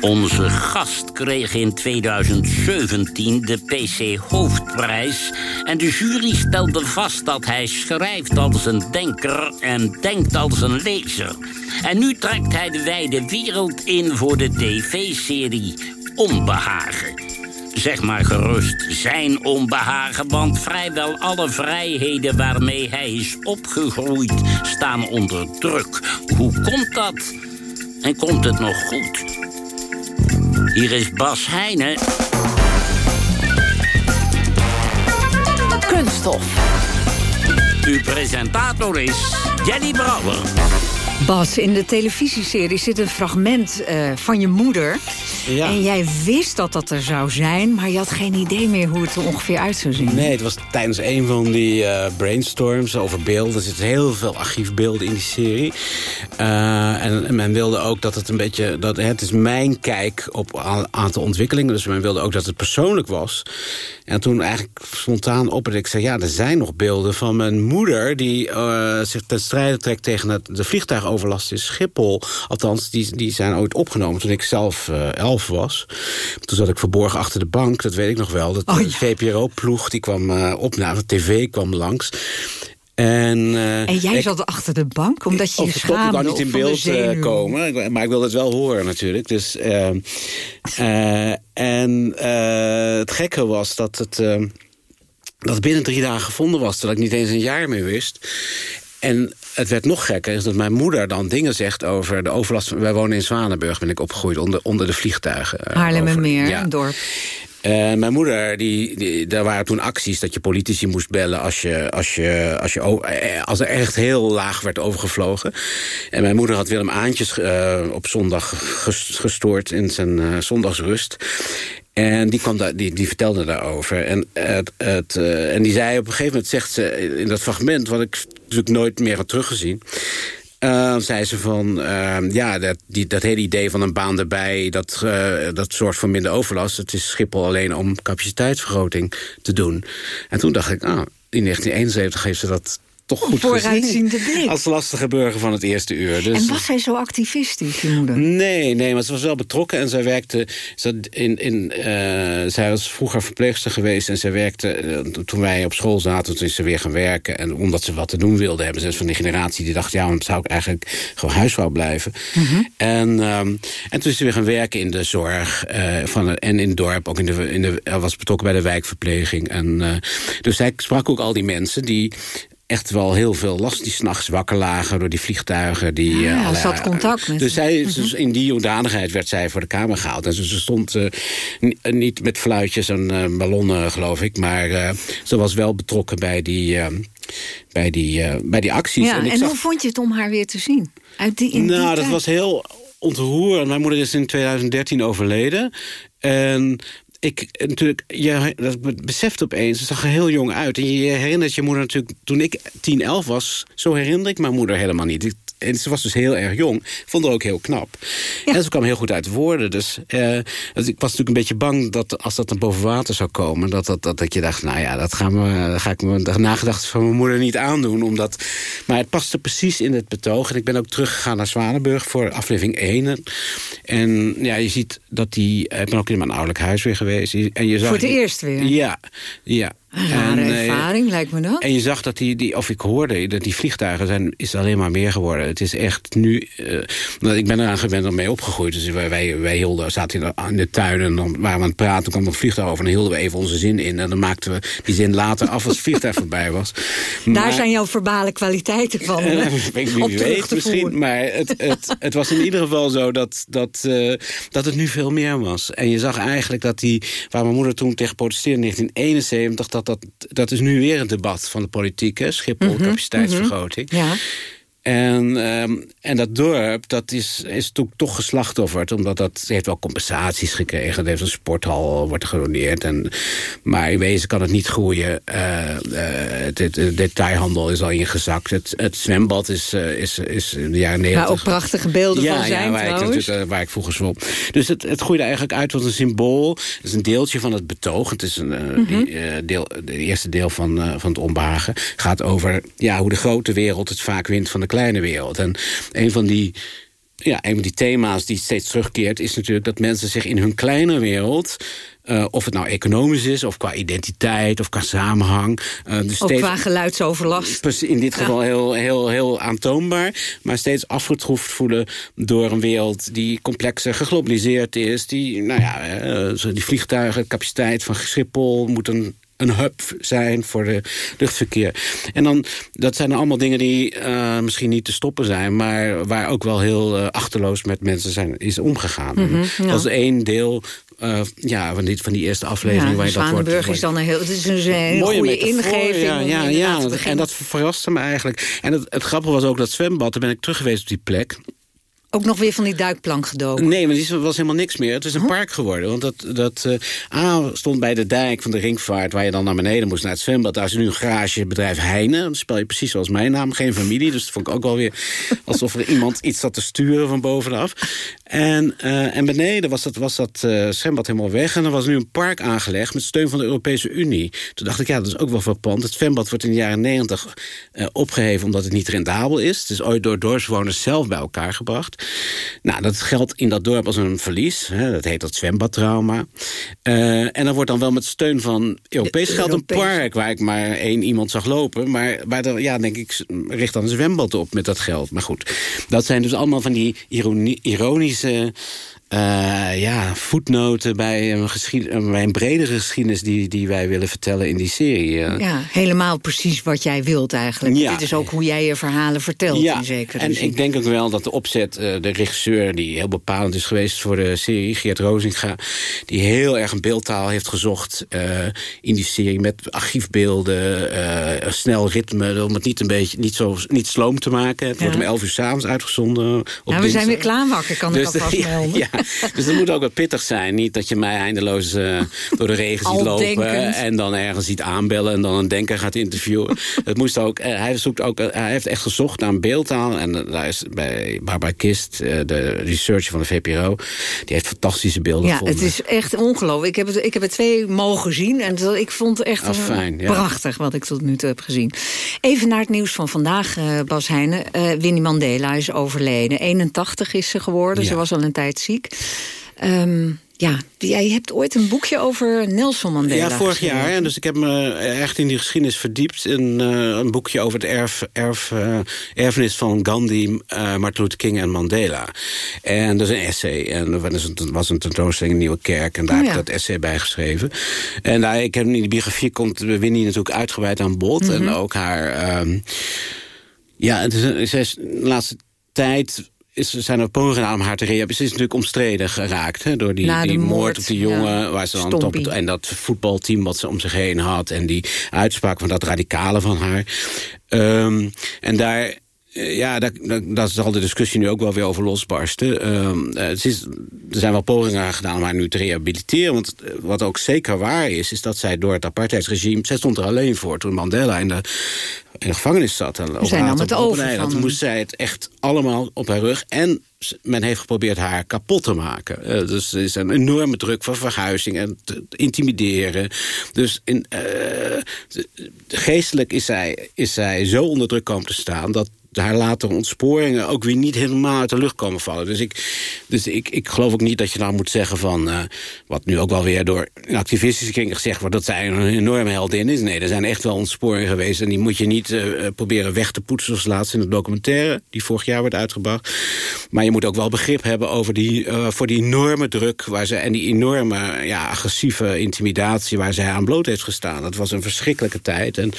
Onze gast kreeg in 2017 de PC Hoofdprijs... en de jury stelde vast dat hij schrijft als een denker... en denkt als een lezer. En nu trekt hij de wijde wereld in voor de tv-serie Onbehagen. Zeg maar gerust zijn onbehagen, want vrijwel alle vrijheden waarmee hij is opgegroeid staan onder druk. Hoe komt dat? En komt het nog goed? Hier is Bas Heijnen. Kunststof. Uw presentator is Jenny Brouwer. Bas, in de televisieserie zit een fragment eh, van je moeder. Ja. En jij wist dat dat er zou zijn, maar je had geen idee meer hoe het er ongeveer uit zou zien. Nee, het was tijdens een van die eh, brainstorms over beelden. Er zitten heel veel archiefbeelden in die serie. Uh, en, men wilde ook dat het een beetje... Dat, het is mijn kijk op een aantal ontwikkelingen. Dus men wilde ook dat het persoonlijk was. En toen eigenlijk spontaan op en ik zei... ja, er zijn nog beelden van mijn moeder... die zich ten strijde trekt tegen het, de vliegtuigoverlast in Schiphol. Althans, die, die zijn ooit opgenomen toen ik zelf uh, elf was. Toen zat ik verborgen achter de bank, dat weet ik nog wel. Dat Oh, de VPRO-ploeg die kwam uh, op, nou, de tv kwam langs... En, uh, en jij ik, zat achter de bank, omdat je je schaamde Ik kan niet in beeld uh, komen, maar ik wil het wel horen natuurlijk. Dus, uh, en het gekke was dat het, dat binnen drie dagen gevonden was... terwijl ik niet eens een jaar meer wist. En het werd nog gekker, is dat mijn moeder dan dingen zegt over de overlast. Wij wonen in Zwanenburg, ben ik opgegroeid, onder, onder de vliegtuigen. Haarlemmermeer, ja. een dorp. Uh, mijn moeder, die, die, daar waren toen acties dat je politici moest bellen als, je, als, je, als, je, als er echt heel laag werd overgevlogen. En mijn moeder had Willem Aantjes uh, op zondag gestoord in zijn uh, zondagsrust. En die, die, die vertelde daarover. En, het, het, uh, en die zei op een gegeven moment, zegt ze in dat fragment... wat ik natuurlijk nooit meer had teruggezien... Uh, zei ze van, uh, ja, dat, die, dat hele idee van een baan erbij... Dat, uh, dat zorgt voor minder overlast. Het is Schiphol alleen om capaciteitsvergroting te doen. En toen dacht ik, ah, in 1971 heeft ze dat toch goed Vooruitziende blik. Als lastige burger van het eerste uur. Dus en was zij zo activistisch, je moeder? Nee, nee, maar ze was wel betrokken. En zij werkte... Ze in, in, uh, zij was vroeger verpleegster geweest. En zij werkte... Uh, toen wij op school zaten, toen is ze weer gaan werken. En omdat ze wat te doen wilde, hebben ze van die generatie... die dacht, ja, dan zou ik eigenlijk gewoon huisvrouw blijven. Mm -hmm. en, um, en toen is ze weer gaan werken in de zorg. Uh, van, en in het dorp. Ook in de, in de, was betrokken bij de wijkverpleging. En, dus zij sprak ook al die mensen die echt wel heel veel last. Die s'nachts wakker lagen door die vliegtuigen. Die, ja, uh, ze had contact met Dus, zij, mm -hmm. dus in die hoedanigheid werd zij voor de Kamer gehaald. En ze, ze stond uh, niet met fluitjes en uh, ballonnen, geloof ik. Maar ze was wel betrokken bij die, bij die, bij die acties. Ja, en, en zag... hoe vond je het om haar weer te zien? Uit die, in nou, die dat tijd? was heel ontroerend. Mijn moeder is in 2013 overleden. En ik natuurlijk, je dat beseft opeens, ze zag er heel jong uit. En je herinnert je moeder natuurlijk, toen ik 10, 11 was, zo herinner ik mijn moeder helemaal niet. En ze was dus heel erg jong. Vond haar ook heel knap. Ja. En ze kwam heel goed uit de woorden. Dus, uh, dus ik was natuurlijk een beetje bang dat als dat dan boven water zou komen... dat, dat, dat, dat je dacht, nou ja, dat, gaan we, dat ga ik me de nagedacht van mijn moeder niet aandoen. Omdat, maar het paste precies in het betoog. En ik ben ook teruggegaan naar Zwanenburg voor aflevering 1. En ja, je ziet dat die... Ik ben ook in mijn ouderlijk huis weer geweest. En je zag, voor het eerst weer? Ja, ja. Een rare en, ervaring, uh, lijkt me dat. En je zag dat die, die of ik hoorde, dat die vliegtuigen zijn, is alleen maar meer geworden. Het is echt nu, uh, ik ben eraan gewend om mee opgegroeid. Dus wij, wij, hielden, zaten in de, in de tuin en dan waren we aan het praten, kwam een vliegtuig over en dan hielden we even onze zin in. En dan maakten we die zin later af als het vliegtuig voorbij was. Maar, Daar zijn jouw verbale kwaliteiten van. Uh, ik niet weet misschien, maar het, het, het was in ieder geval zo dat, dat, uh, dat het nu veel meer was. En je zag eigenlijk dat die, waar mijn moeder toen tegen protesteerde in 1971, dat dat, dat is nu weer een debat van de politiek, hè? Schiphol, mm -hmm, capaciteitsvergroting. Mm -hmm. Ja. En, um, en dat dorp, dat is, is to toch geslachtofferd. Omdat dat heeft wel compensaties gekregen. Het heeft een sporthal, wordt gedoneerd. En, maar in wezen kan het niet groeien. Uh, uh, de, de, detailhandel is al ingezakt. Het, het zwembad is, uh, is, is in de jaren negentig. Waar ook prachtige beelden ja, van zijn ja, waar. Ik, waar ik vroeger zwom. Dus het, het groeide eigenlijk uit tot een symbool. Het is een deeltje van het betoog. Het is een, mm -hmm. die, deel, de eerste deel van, van het onbehagen. gaat over ja, hoe de grote wereld het vaak wint van de kleine wereld. En een van die ja, een van die thema's die steeds terugkeert... is natuurlijk dat mensen zich in hun kleine wereld... Uh, of het nou economisch is, of qua identiteit, of qua samenhang. Uh, dus Ook steeds, qua geluidsoverlast. In dit geval ja. heel, heel, heel aantoonbaar. Maar steeds afgetroefd voelen door een wereld die complexer geglobaliseerd is. Die, nou ja, uh, die vliegtuigen, capaciteit van Schiphol moet een een hub zijn voor de luchtverkeer. En dan, dat zijn allemaal dingen die uh, misschien niet te stoppen zijn... maar waar ook wel heel uh, achterloos met mensen zijn, is omgegaan. Mm -hmm, ja. Dat is één deel uh, ja, van, die, van die eerste aflevering. Ja, waar je dat wordt, is dan een heel, het is een hele goede metafoor, ingeving. Ja, ja, ja. en dat verraste me eigenlijk. En het, het grappige was ook dat zwembad, daar ben ik terug geweest op die plek... Ook nog weer van die duikplank gedoken? Nee, maar die was helemaal niks meer. Het is een huh? park geworden. Want dat, dat uh, A stond bij de dijk van de ringvaart... waar je dan naar beneden moest, naar het zwembad. Daar is nu een garagebedrijf Heine. Dan spel je precies zoals mijn naam, geen familie. Dus dat vond ik ook wel weer alsof er iemand iets zat te sturen van bovenaf. En, uh, en beneden was dat, was dat uh, zwembad helemaal weg. En er was nu een park aangelegd met steun van de Europese Unie. Toen dacht ik, ja, dat is ook wel verpand. Het zwembad wordt in de jaren negentig opgeheven... omdat het niet rendabel is. Het is ooit door dorpsbewoners zelf bij elkaar gebracht. Nou, dat geldt in dat dorp als een verlies. Hè, dat heet dat zwembadtrauma. Uh, en dan wordt dan wel met steun van Europees geld een park... waar ik maar één iemand zag lopen. Maar waar er, ja, denk ik, richt dan een zwembad op met dat geld. Maar goed, dat zijn dus allemaal van die ironie, ironische... Uh, ja, voetnoten bij een, bij een bredere geschiedenis die, die wij willen vertellen in die serie. Uh. Ja, helemaal precies wat jij wilt eigenlijk. Ja. Dit is ook hoe jij je verhalen vertelt ja. in zekere en zin. ik denk ook wel dat de opzet, uh, de regisseur die heel bepalend is geweest voor de serie, Geert Rozinga, die heel erg een beeldtaal heeft gezocht in die serie met archiefbeelden, snel ritme, om het niet een beetje niet zo niet sloom te maken. Het ja. wordt om elf uur s'avonds uitgezonden. Op ja, we zijn weer klaarwakker, kan dus ik alvast de, melden. Ja, dus dat moet ook wat pittig zijn. Niet dat je mij eindeloos eh, door de regen ziet lopen... En dan ergens ziet aanbellen en dan een denker gaat interviewen. het moest ook, eh, hij, zoekt ook, eh, hij heeft echt gezocht naar een beeldtaal. En daar is bij Barbara Kist, de researcher van de VPRO... die heeft fantastische beelden Ja, gevonden. het is echt ongelooflijk. Ik heb, het, ik heb er twee mogen zien en dat- ik vond het echt Ah, fijn, ja. prachtig wat ik tot nu toe heb gezien. Even naar het nieuws van vandaag, Bas Heijnen. Winnie Mandela is overleden. 81 is ze geworden, Ja. ze was al een tijd ziek. Ehm, ja, jij hebt ooit een boekje over Nelson Mandela Ja, vorig jaar. En dus ik heb me echt in die geschiedenis verdiept. In eh, een boekje over het erf, erf, eh, erfenis van Gandhi, eh Martin Luther King en Mandela. En dat is een essay. En er was een, was een tentoonstelling in Nieuwe Kerk. En daar Oh, heb ja. ik dat essay bij geschreven. En daar, ik heb in die biografie komt Winnie natuurlijk uitgebreid aan bod. En Mhm. ook haar... ehm, ja, het is, een- ze is de laatste tijd... Is, zijn er pogingen gedaan om haar te rehabiliteren. Ze is natuurlijk omstreden geraakt hè, door die, die moord, moord, op die ja. jongen. Waar ze dan op Stompie. het, en dat voetbalteam wat ze om zich heen had. En die uitspraak van dat radicale van haar. Ehm, en daar... eh, Ja, daar, daar, daar zal de discussie nu ook wel weer over losbarsten. Ehm, eh, het is, er zijn wel pogingen gedaan om haar nu te rehabiliteren. Want eh, wat ook zeker waar is, is dat zij door het apartheidsregime... zij stond er alleen voor toen Mandela in de, in de gevangenis zat. En zij nam het over moest zij het echt allemaal op haar rug. En men heeft geprobeerd haar kapot te maken. Eh, dus er is een enorme druk van verhuizing en te, te intimideren. Dus in, eh, geestelijk is zij, is zij zo onder druk komen te staan... dat haar latere ontsporingen ook weer niet helemaal uit de lucht komen vallen. Dus ik, dus ik, ik geloof ook niet dat je nou moet zeggen van... eh, wat nu ook wel weer door activistische kringen gezegd wordt... dat zij een enorme heldin is. Nee, er zijn echt wel ontsporingen geweest... en die moet je niet eh, eh, proberen weg te poetsen... zoals laatst in de documentaire die vorig jaar werd uitgebracht. Maar je moet ook wel begrip hebben over die, voor die enorme druk... Waar ze, en die enorme ja, agressieve intimidatie waar zij aan bloot heeft gestaan. Dat was een verschrikkelijke tijd. En,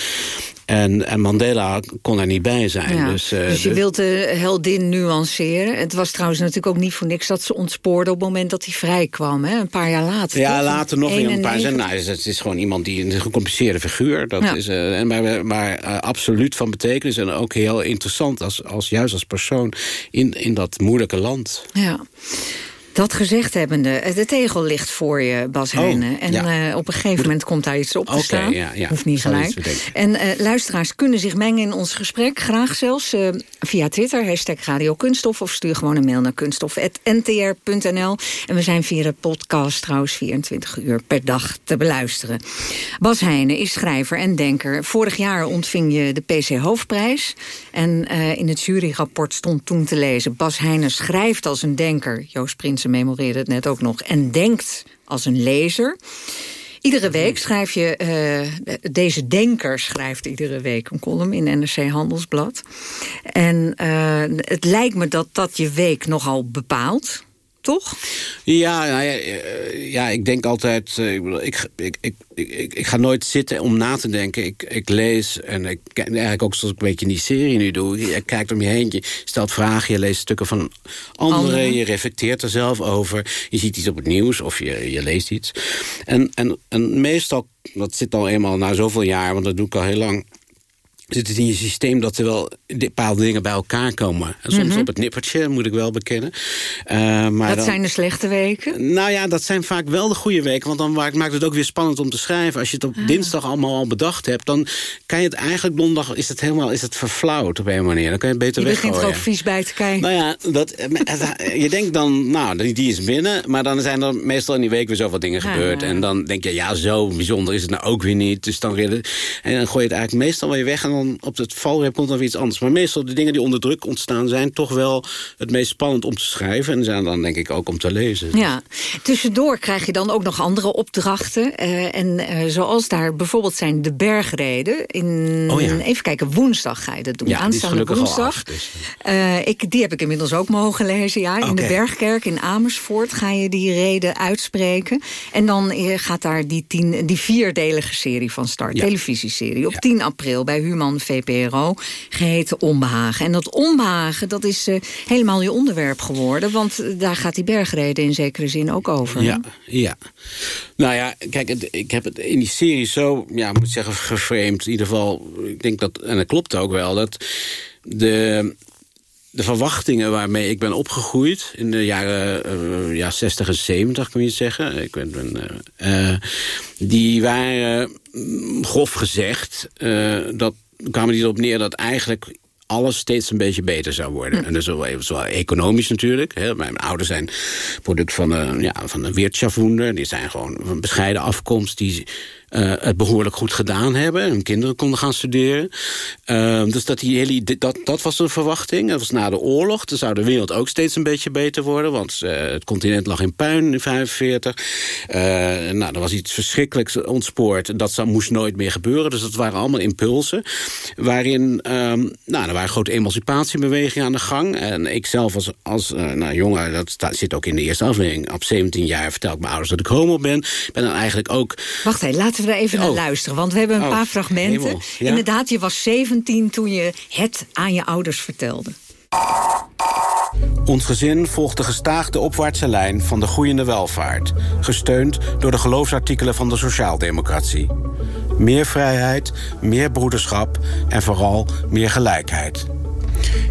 en, en Mandela kon er niet bij zijn. Ja, Dus, eh, dus je de- wilt de heldin nuanceren. Het was trouwens natuurlijk ook niet voor niks dat ze ontspoorde... op het moment dat hij vrij kwam, hè? een paar jaar later. Ja, toch? later nog weer een paar 91. zijn. Nou, het is- gewoon iemand die een gecompliceerde figuur. Dat Ja. is, eh, en maar maar eh, absoluut van betekenis. En ook heel interessant, als, als, juist als persoon in, in dat moeilijke land. Ja. Dat gezegd hebbende, de tegel ligt voor je, Bas Oh, Heijnen. En ja. eh, op een gegeven moment komt daar iets op te staan. ja, ja. Hoeft niet gelijk. En eh, luisteraars kunnen zich mengen in ons gesprek. Graag zelfs eh, via Twitter, hashtag Radio Kunststof... of stuur gewoon een mail naar kunststof.ntr.nl. En we zijn via de podcast trouwens 24 uur per dag te beluisteren. Bas Heijnen is schrijver en denker. Vorig jaar ontving je de PC Hoofdprijs. En in het juryrapport stond toen te lezen... Bas Heijnen schrijft als een denker. Joost Prinsen memoreerde het net ook nog. En denkt als een lezer. Iedere week schrijf je, eh, deze denker schrijft iedere week een column in NRC Handelsblad. En eh, het lijkt me dat dat je week nogal bepaalt, toch? Ja, nou ja, eh, ja, ik denk altijd... eh, ik, bedoel, ik, ik, ik, ik, ga nooit zitten om na te denken. Ik, ik lees en ik ken eigenlijk ook zoals ik een beetje in die serie nu doe. Je kijkt om je heen, je stelt vragen, je leest stukken van anderen... Anderen. je reflecteert er zelf over. Je ziet iets op het nieuws of je, je leest iets. En, en, en meestal, dat zit al eenmaal na zoveel jaar... want dat doe ik al heel lang zit het in je systeem dat er wel bepaalde dingen bij elkaar komen. En soms Mhm. op het nippertje, moet ik wel bekennen. Eh, maar dat dan- zijn de slechte weken. nou ja, dat zijn vaak wel de goede weken. Want dan maakt maakt het ook weer spannend om te schrijven. Als je het op Ah. dinsdag allemaal al bedacht hebt... dan kan je het eigenlijk donderdag... is het helemaal is het verflauwd op een manier. Dan kan je het beter Je begint er weggooien. ook vies bij te kijken. Nou ja, dat, eh, je denkt dan, nou, die, die is binnen. Maar dan zijn er meestal in die week weer zoveel dingen Ja, gebeurd. ja. En dan denk je, ja, zo bijzonder is het nou ook weer niet. Dus dan, en dan gooi je het eigenlijk meestal weer weg. En dan op het valreep komt dan weer iets anders. Maar meestal de dingen die onder druk ontstaan... zijn toch wel het meest spannend om te schrijven. En zijn dan denk ik ook om te lezen. Ja, tussendoor krijg je dan ook nog andere opdrachten. eh, en eh, zoals daar bijvoorbeeld zijn de bergreden. In, Oh ja. Even kijken, woensdag ga je dat doen. Ja, die is Aanstaande woensdag. af, dus. Eh, ik, die heb ik inmiddels ook mogen lezen. Ja. In de. Bergkerk in Amersfoort ga je die reden uitspreken. En dan gaat daar die, tien, die vierdelige serie van start. Ja. Televisieserie. Op 10 april bij Human VPRO. Geheten Onbehagen. En dat onbehagen, dat is eh, helemaal je onderwerp geworden. Want eh, daar gaat die bergreden in zekere zin ook over. Ja, ja. Nou ja, kijk, ik heb het in die serie zo, ja, moet zeggen, geframed. In ieder geval, ik denk dat, en dat klopt ook wel, dat de, de verwachtingen waarmee ik ben opgegroeid... in de jaren eh, ja, 60 en 70, kun je zeggen. Ik ben, eh, die waren, mm, grof gezegd... dat kwamen die erop neer dat eigenlijk alles steeds een beetje beter zou worden. En dat is wel, zowel economisch natuurlijk. Hè. Mijn ouders zijn product van een, ja, van. Die zijn gewoon van bescheiden afkomst... die eh, het behoorlijk goed gedaan hebben. Hun kinderen konden gaan studeren. Ehm, dus dat, die hele, dat, dat was een verwachting. Dat was na de oorlog. Dan zou de wereld ook steeds een beetje beter worden. Want eh, het continent lag in puin in 45. Eh, nou, er was iets verschrikkelijks ontspoord. Dat zou, moest nooit meer gebeuren. Dus dat waren allemaal impulsen. Waarin, ehm, nou, er waren grote emancipatiebewegingen aan de gang. En ik zelf als, als nou, jongen, dat zit ook in de eerste aflevering. Op 17 jaar vertel ik mijn ouders dat ik homo ben. Ben dan eigenlijk ook Wacht even, laten er even naar Oh. luisteren. Want we hebben een Oh, paar fragmenten. ja. Inderdaad, je was 17 toen je het aan je ouders vertelde. Ons gezin volgt de gestaagde opwaartse lijn van de groeiende welvaart... gesteund door de geloofsartikelen van de sociaaldemocratie. Meer vrijheid, meer broederschap en vooral meer gelijkheid.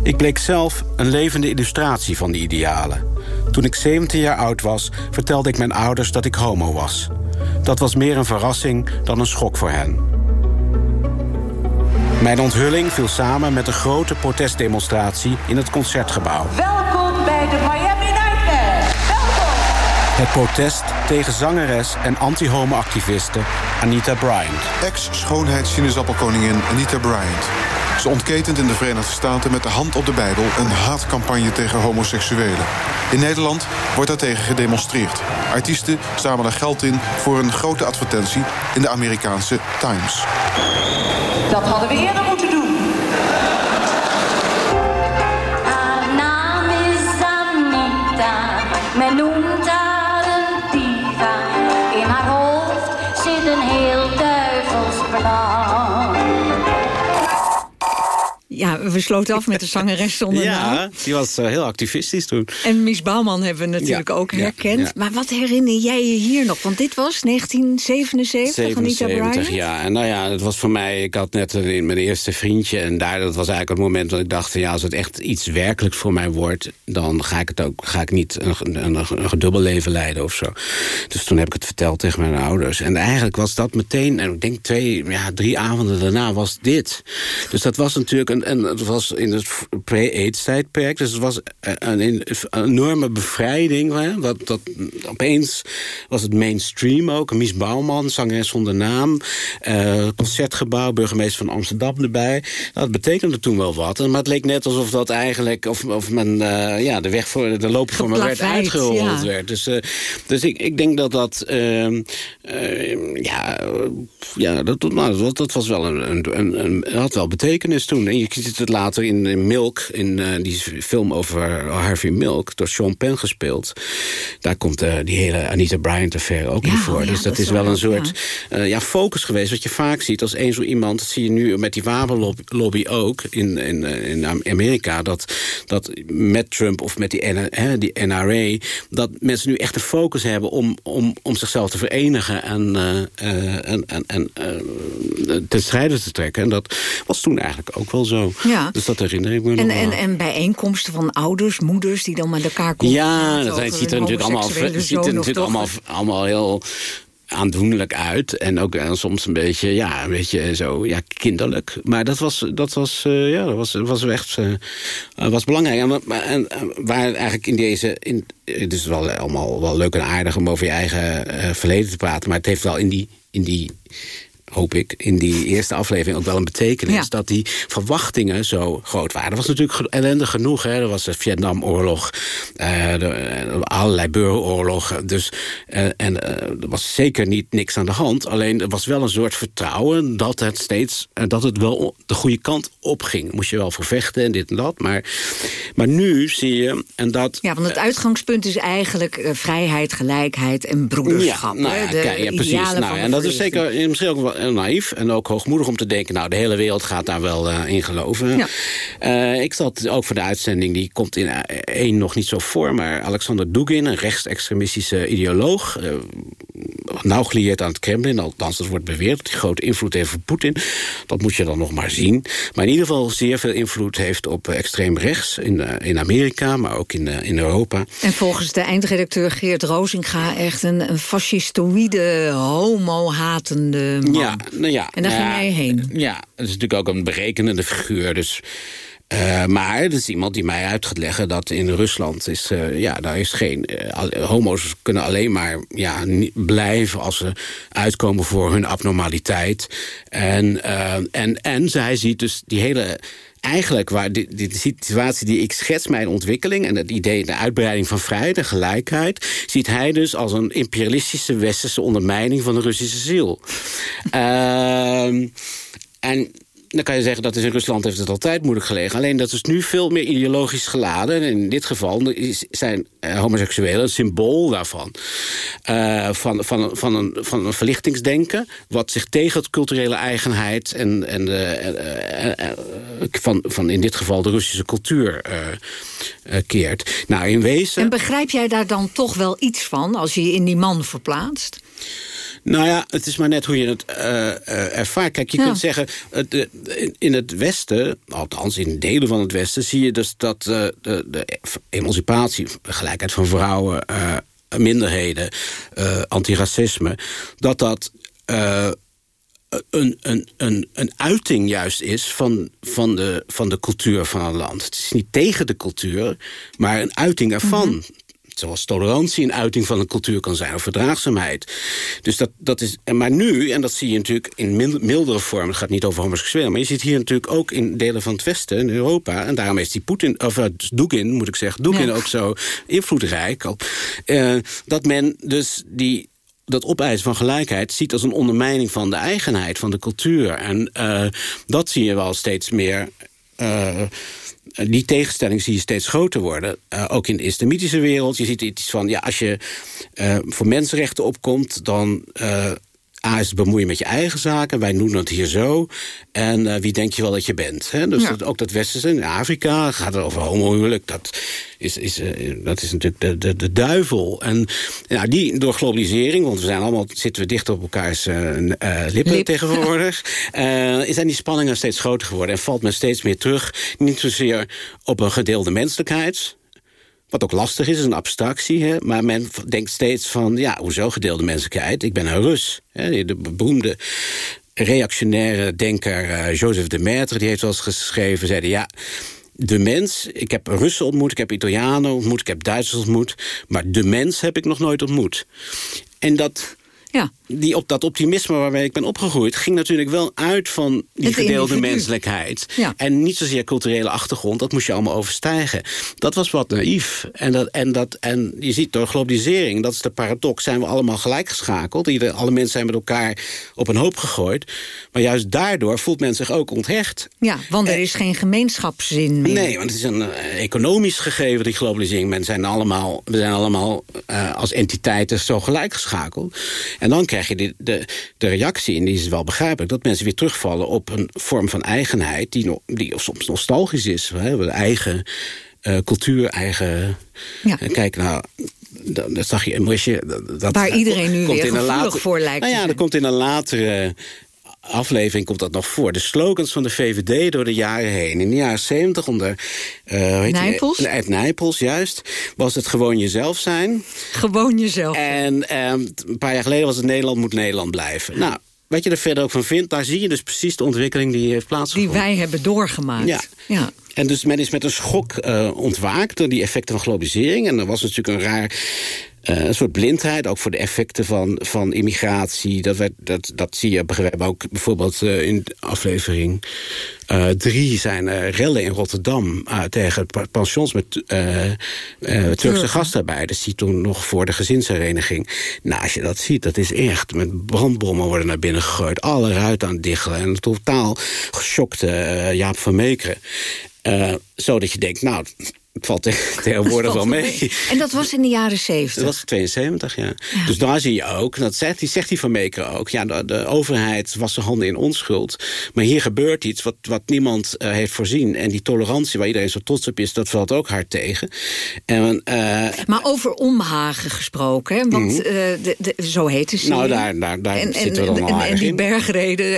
Ik bleek zelf een levende illustratie van die idealen. Toen ik 17 jaar oud was, vertelde ik mijn ouders dat ik homo was. Dat was meer een verrassing dan een schok voor hen. Mijn onthulling viel samen met een grote protestdemonstratie in het Concertgebouw. Welkom bij de Miami Nightmare. Welkom. Het protest tegen zangeres en anti-homo-activiste Anita Bryant. Ex-schoonheids-sinaasappelkoningin Anita Bryant. Ze ontketent in de Verenigde Staten met de hand op de Bijbel... een haatcampagne tegen homoseksuelen. In Nederland wordt daartegen gedemonstreerd. Artiesten zamelen geld in voor een grote advertentie... in de Amerikaanse Times. Dat hadden we eerder moeten doen. Haar naam is Anita, men Ja, we sloten af met de zangeres zonder naam. Ja, die was eh, heel activistisch toen. En Mies Bouwman hebben we natuurlijk Ja, ook herkend. ja. Maar wat herinner jij je hier nog? Want dit was 1977, Anita 77, Bryant. ja. En nou ja, het was voor mij... Ik had net een, mijn eerste vriendje. En daar, dat was eigenlijk het moment dat ik dacht... Ja, als het echt iets werkelijks voor mij wordt... dan ga ik, het ook, ga ik niet een, een, een gedubbel leven leiden of zo. Dus toen heb ik het verteld tegen mijn ouders. En eigenlijk was dat meteen... En ik denk twee, ja, drie avonden daarna was dit. Dus dat was natuurlijk... Een, en het was in het pre-AIDS-tijdperk. Dus het was een, een, enorme bevrijding. Hè? Dat, dat, opeens was het mainstream ook. Mies Bouwman, zangeres zonder naam. eh, concertgebouw, burgemeester van Amsterdam erbij. Dat betekende toen wel wat. Maar het leek net alsof dat eigenlijk... of, of men eh, ja, de weg voor de loop voor me werd uitgerold ja. werd. Dus, eh, dus ik, ik denk dat dat... ehm, eh, ja, eh, ja dat, nou, dat, dat was wel een, een, een, een- had wel betekenis toen. En je het later in, in Milk, in eh, die film over Harvey Milk... door Sean Penn gespeeld. Daar komt eh, die hele Anita Bryant-affaire ook in voor. ja, dus dat, dat is wel een soort eh, ja, focus geweest. Wat je vaak ziet als één zo iemand... dat zie je nu met die wapenlobby ook in, in, in Amerika... Dat, dat met Trump of met die, N- hè, die NRA... dat mensen nu echt een focus hebben om, om, om zichzelf te verenigen... en, en, en, en eh, ten strijde te trekken. En dat was toen eigenlijk ook wel zo. Ja. Dus dat herinner ik me En, nog wel. en, en bijeenkomsten van ouders, moeders die dan met elkaar komen. Ja, dat het ziet er natuurlijk allemaal, ziet er natuurlijk allemaal, allemaal heel aandoenlijk uit. En ook eh, soms een beetje, ja, een beetje zo, ja, kinderlijk. Maar dat was, dat was, eh, ja, dat was, was echt, eh, eh, was belangrijk. En, en eh, waar eigenlijk in deze, in, het is wel allemaal wel leuk en aardig om over je eigen eh, verleden te praten. Maar het heeft wel in die, in die hoop ik, in die eerste aflevering ook wel een betekenis... Ja. dat die verwachtingen zo groot waren. Er was natuurlijk ellende genoeg. Hè? Er was de Vietnamoorlog, eh, de, eh, allerlei burgeroorlogen. Dus, eh, en er was zeker niet niks aan de hand. Alleen er was wel een soort vertrouwen dat het steeds... dat het wel de goede kant opging. Moest je wel voor vechten en dit en dat. Maar, maar nu zie je... En dat, Ja, want het uitgangspunt is eigenlijk vrijheid, gelijkheid en broederschap. Ja, nou ja, hè? De kijk, ja, precies. Nou, en dat is zeker misschien ook wel naïef en ook hoogmoedig om te denken... nou, de hele wereld gaat daar wel eh, in geloven. Ja. Eh, ik zat ook voor de uitzending, die komt in eh, één nog niet zo voor... maar Alexander Dugin, een rechtsextremistische ideoloog... nauw gelieerd aan het Kremlin. Althans, dat wordt beweerd dat hij grote invloed heeft op Poetin. Dat moet je dan nog maar zien. Maar in ieder geval zeer veel invloed heeft op extreem rechts in, in Amerika, maar ook in, in Europa. En volgens de eindredacteur Geert Rozinga echt een, een fascistoïde, homo-hatende man. Ja, nou ja. En daar nou ging ja, hij heen. Ja, dat is natuurlijk ook een berekenende figuur. Dus, uh, maar het is iemand die mij uit gaat leggen dat in Rusland is, uh, ja, daar is geen. Uh, homo's kunnen alleen maar ja, blijven als ze uitkomen voor hun abnormaliteit. En, en, en zij ziet dus die hele eigenlijk waar de, de, situatie die ik schets, mijn ontwikkeling... en het idee, de uitbreiding van vrijheid en gelijkheid... ziet hij dus als een imperialistische westerse ondermijning van de Russische ziel. uh, en dan kan je zeggen dat in Rusland heeft het altijd moeilijk gelegen. Alleen dat is nu veel meer ideologisch geladen. En in dit geval zijn uh, homoseksuelen een symbool daarvan. Uh, van, van, van, een, van een verlichtingsdenken... wat zich tegen het culturele eigenheid... en, en de, uh, van, van in dit geval de Russische cultuur keert. Nou, in wezen... En begrijp jij daar dan toch wel iets van... als je je in die man verplaatst? Nou ja, het is maar net hoe je het uh, ervaart. Kijk, je ja. kunt zeggen, uh, in het Westen, althans in delen van het Westen... zie je dus dat de, de, emancipatie, gelijkheid van vrouwen... minderheden, antiracisme, dat dat... Een, een, een, een uiting juist is van, van, de, van de cultuur van een land. Het is niet tegen de cultuur, maar een uiting ervan. Mm -hmm zoals tolerantie een uiting van een cultuur kan zijn... of verdraagzaamheid. Dus dat, dat is, maar nu, en dat zie je natuurlijk in mildere vorm... het gaat niet over homoseksueel... maar je ziet hier natuurlijk ook in delen van het Westen, in Europa... en daarom is die Poetin, of uh, Dugin, moet ik zeggen... Dugin ja. ook zo invloedrijk... Op, uh, dat men dus die dat opeisen van gelijkheid ziet als een ondermijning van de eigenheid, van de cultuur. En uh, dat zie je wel steeds meer... Uh, die tegenstelling zie je steeds groter worden. Uh, ook in de islamitische wereld. Je ziet iets van, ja, als je uh, voor mensenrechten opkomt... dan A is het bemoeien met je eigen zaken. Wij noemen het hier zo. En uh, wie denk je wel dat je bent? Hè? Dus ja. dat, ook dat westerse in Afrika gaat het over homohuwelijk. Dat is, is, uh, dat is natuurlijk de, de, de duivel. En nou, die door globalisering, want we zijn allemaal, zitten we dicht op elkaars uh, lippen Lip. tegenwoordig. zijn die spanningen steeds groter geworden. En valt men steeds meer terug. Niet zozeer op een gedeelde menselijkheid wat ook lastig is, is een abstractie. Hè? Maar men denkt steeds van, ja, hoezo gedeelde menselijkheid? Ik ben een Rus. Hè? De beroemde reactionaire denker uh, Joseph de Maître... die heeft wel eens geschreven, zeiden... ja, de mens, ik heb Russen ontmoet, ik heb Italianen ontmoet... ik heb Duitsers ontmoet, maar de mens heb ik nog nooit ontmoet. En dat... Ja. Die op dat optimisme waarmee ik ben opgegroeid... ging natuurlijk wel uit van die Het gedeelde individu. menselijkheid. Ja. En niet zozeer culturele achtergrond, dat moest je allemaal overstijgen. Dat was wat naïef. En, dat, en, dat, en je ziet door globalisering, dat is de paradox... zijn we allemaal gelijk geschakeld. Ieder, alle mensen zijn met elkaar op een hoop gegooid. Maar juist daardoor voelt men zich ook onthecht. Ja, want er is geen gemeenschapszin meer. Nee, want het is een uh, economisch gegeven, die globalisering. Men zijn allemaal, we zijn allemaal uh, als entiteiten zo gelijk geschakeld. En dan krijg je de, de, de reactie, en die is wel begrijpelijk... dat mensen weer terugvallen op een vorm van eigenheid... die, no, die soms nostalgisch is. Hè? Eigen uh, cultuur, eigen... Ja. kijk, nou, dat, dat zag je in. Dat, Waar iedereen nu komt weer in een later, voor lijkt Nou ja, dat komt in een latere aflevering komt dat nog voor. De slogans van de VVD door de jaren heen. In de jaren 70 onder... Uh, Nijpels? Je, Ed Nijpels, juist. Was het gewoon jezelf zijn. Gewoon jezelf. En um, een paar jaar geleden was het Nederland moet Nederland blijven. Nou, wat je er verder ook van vindt... daar zie je dus precies de ontwikkeling die heeft plaatsgevonden. Die wij hebben doorgemaakt. Ja. ja. En dus men is met een schok uh, ontwaakt door die effecten van globalisering. En er was natuurlijk een raar... Uh, een soort blindheid, ook voor de effecten van, van immigratie. Dat, werd, dat, dat zie je we hebben ook bijvoorbeeld uh, in aflevering uh, drie... zijn er rellen in Rotterdam tegen pensions met Turkse gastarbeiders... die toen nog voor de gezinshereniging... Nou, als je dat ziet, dat is echt... met brandbommen worden naar binnen gegooid. Alle ruiten aan het diggelen. En totaal geschokte Jaap van Meekeren. zodat je denkt, nou het valt te- tegenwoordig wel mee. En dat was in de jaren Dat zeventig. was 72, ja. Dus daar zie je ook, dat zegt, die zegt die van Meeker ook... ja, de, de overheid was zijn handen in onschuld. Maar hier gebeurt iets wat, wat niemand eh, heeft voorzien. En die tolerantie waar iedereen zo trots op is... dat valt ook hard tegen. En, eh, Maar over omhagen gesproken, hè? want Mhm. eh, de, de, zo heet de serie. nou, daar, daar, daar en, en, zitten we dan al en, en die in. bergreden,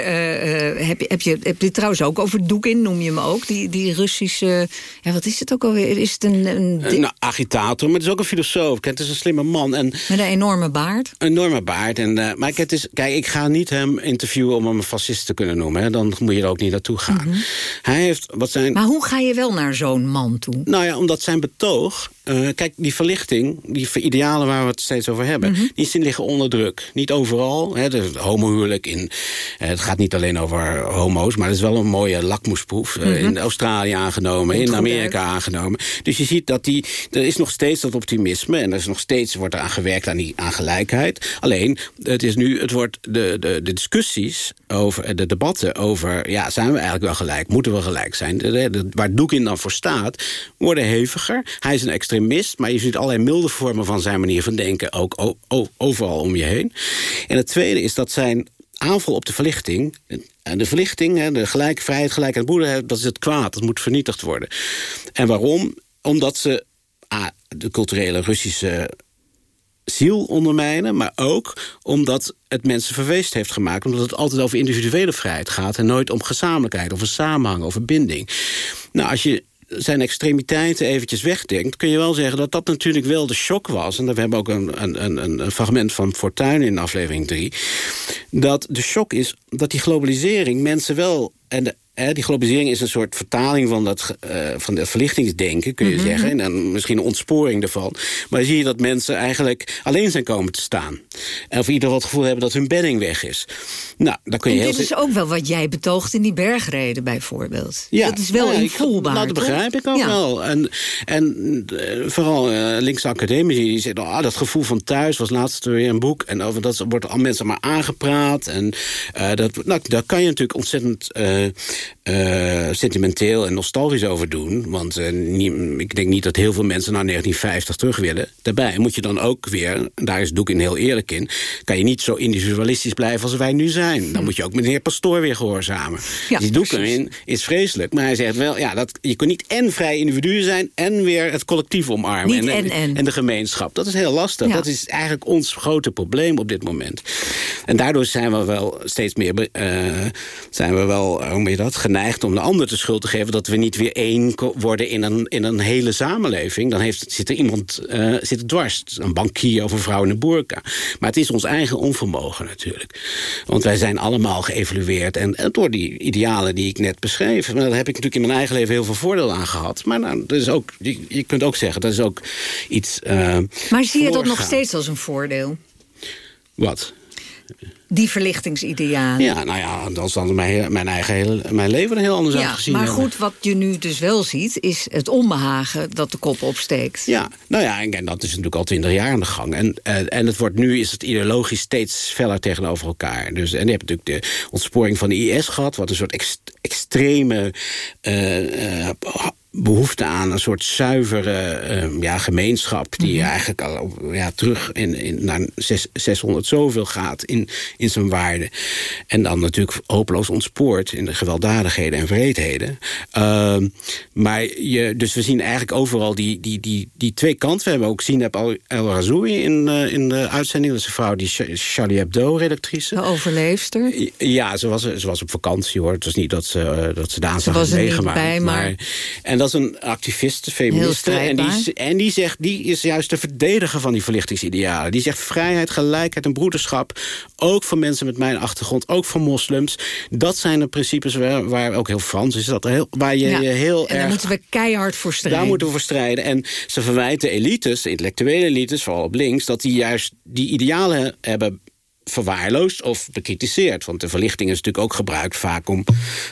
heb, je, heb, je, heb je trouwens ook over Doekin, noem je hem ook. Die, die Russische, ja, wat is het ook alweer? Is het een, een agitator, maar het is ook een filosoof. Kijk, Het is een slimme man. En met een enorme baard? Een enorme baard. En, eh, maar kijk, het is, kijk, ik ga niet hem interviewen om hem een fascist te kunnen noemen. Hè. Dan moet je er ook niet naartoe gaan. Hij heeft wat zijn... Maar hoe ga je wel naar zo'n man toe? Nou ja, omdat zijn betoog... eh, kijk, die verlichting, die idealen waar we het steeds over hebben... Mhm. die zijn liggen onder druk. Niet overal. Hè, de homohuwelijk in... eh, het gaat niet alleen over homo's... maar het is wel een mooie lakmoesproef. eh, Mhm. In Australië aangenomen, Komt in Amerika aangenomen. Dus je ziet dat die... Er is nog steeds dat optimisme... en er is nog steeds wordt er aan gewerkt aan, die, aan gelijkheid. Alleen, het is nu... Het wordt de, de, de discussies over... de debatten over... ja, zijn we eigenlijk wel gelijk? Moeten we gelijk zijn? De, de, de- waar Doekin dan voor staat... worden heviger. Hij is een extremist... maar je ziet allerlei milde vormen van zijn manier van denken... ook overal om je heen. En het tweede is dat zijn aanval op de verlichting... En de verlichting, de gelijke vrijheid, gelijkheid, broederheid... dat is het kwaad, dat moet vernietigd worden. En waarom? Omdat ze ah, de culturele Russische ziel ondermijnen... maar ook omdat het mensen verweest heeft gemaakt... omdat het altijd over individuele vrijheid gaat... en nooit om gezamenlijkheid, over samenhang, over binding. Nou, als je zijn extremiteiten eventjes wegdenkt... kun je wel zeggen dat dat natuurlijk wel de shock was. En we hebben ook een, een, een, fragment van Fortuin in aflevering 3. Dat de shock is dat die globalisering mensen wel... En de, die globalisering is een soort vertaling van dat, eh, van dat verlichtingsdenken, kun je Mhm. zeggen. En dan misschien een ontsporing ervan. Maar zie je dat mensen eigenlijk alleen zijn komen te staan. Of in ieder geval het gevoel hebben dat hun bedding weg is. Nou, dan kun je En heel dit is ook wel wat jij betoogt in die bergreden bijvoorbeeld. ja, dat is wel nou ik- invoelbaar. Nou, dat begrijp ik ook Ja. wel. En, en eh, vooral eh, linkse academici die zeggen... ah, dat gevoel van thuis was laatst weer een boek... en over dat wordt al mensen maar aangepraat. En dat, nou, daar kan je natuurlijk ontzettend eh, sentimenteel en nostalgisch over doen. Want eh, nie- ik denk niet dat heel veel mensen naar 1950 terug willen. Daarbij moet je dan ook weer, daar is Doekin heel eerlijk in... kan je niet zo individualistisch blijven als wij nu zijn. Dan moet je ook meneer Pastoor weer gehoorzamen. Ja, die Doekin is vreselijk. Maar hij zegt wel, ja, dat, je kunt niet en vrij individu zijn... en weer het collectief omarmen. En, en, en. de gemeenschap. Dat is heel lastig. Ja. Dat is eigenlijk ons grote probleem op dit moment. En daardoor zijn we wel steeds meer... eh, zijn we wel, hoe moet je dat, geneigd om de ander de schuld te geven... dat we niet weer één worden in een, in een hele samenleving. Dan heeft, zit er iemand eh, zit er dwars. Een bankier of een vrouw in een boerka. Maar het is ons eigen onvermogen natuurlijk. Want wij zijn allemaal geëvalueerd. En, en door die idealen die ik net beschreef. Maar daar heb ik natuurlijk in mijn eigen leven heel veel voordeel aan gehad. Maar nou, dat is ook, je, je kunt ook zeggen, dat is ook iets... eh, Maar zie je dat nog steeds als een voordeel? Wat? Die verlichtingsidealen. Ja, nou ja, dan zal mijn, mijn eigen hele, mijn leven er heel anders Ja, uitgezien maar hebben. goed, wat je nu dus wel ziet, is het onbehagen dat de kop opsteekt. Ja, nou ja, en dat is natuurlijk al twintig jaar aan de gang. En, eh, en het wordt nu is het ideologisch steeds feller tegenover elkaar. Dus, en je hebt natuurlijk de ontsporing van de IS gehad... wat een soort ex- extreme eh, eh, behoefte aan een soort zuivere eh, ja, gemeenschap... die eigenlijk al ja, terug in, in, naar zes- 600 zoveel gaat in, in zijn waarde. En dan natuurlijk hopeloos ontspoort in de gewelddadigheden en vreedheden. Ehm, maar je, dus we zien eigenlijk overal die, die, die, die twee kanten. We hebben ook zien El, El Razoui in, eh, in de uitzending. Dat is een vrouw, die Ch- Charlie Hebdo-redactrice. De overleefster. Ja, ze was, ze was op vakantie hoor. Het was niet dat ze, eh, dat ze de aanslag was had er niet meegemaakt. bij, maar- En dat is een activiste, feministe. En die, en die zegt, die is juist de verdediger van die verlichtingsidealen. Die zegt vrijheid, gelijkheid en broederschap. Ook voor mensen met mijn achtergrond, ook voor moslims. Dat zijn de principes waar, waar ook heel Frans is. Dat heel, waar je Ja, je heel en daar erg moeten we keihard voor strijden. daar moeten we voor strijden. En ze verwijten elites, de intellectuele elites, vooral op links... dat die juist die idealen hebben verwaarloosd of bekritiseerd. Want de verlichting is natuurlijk ook gebruikt vaak om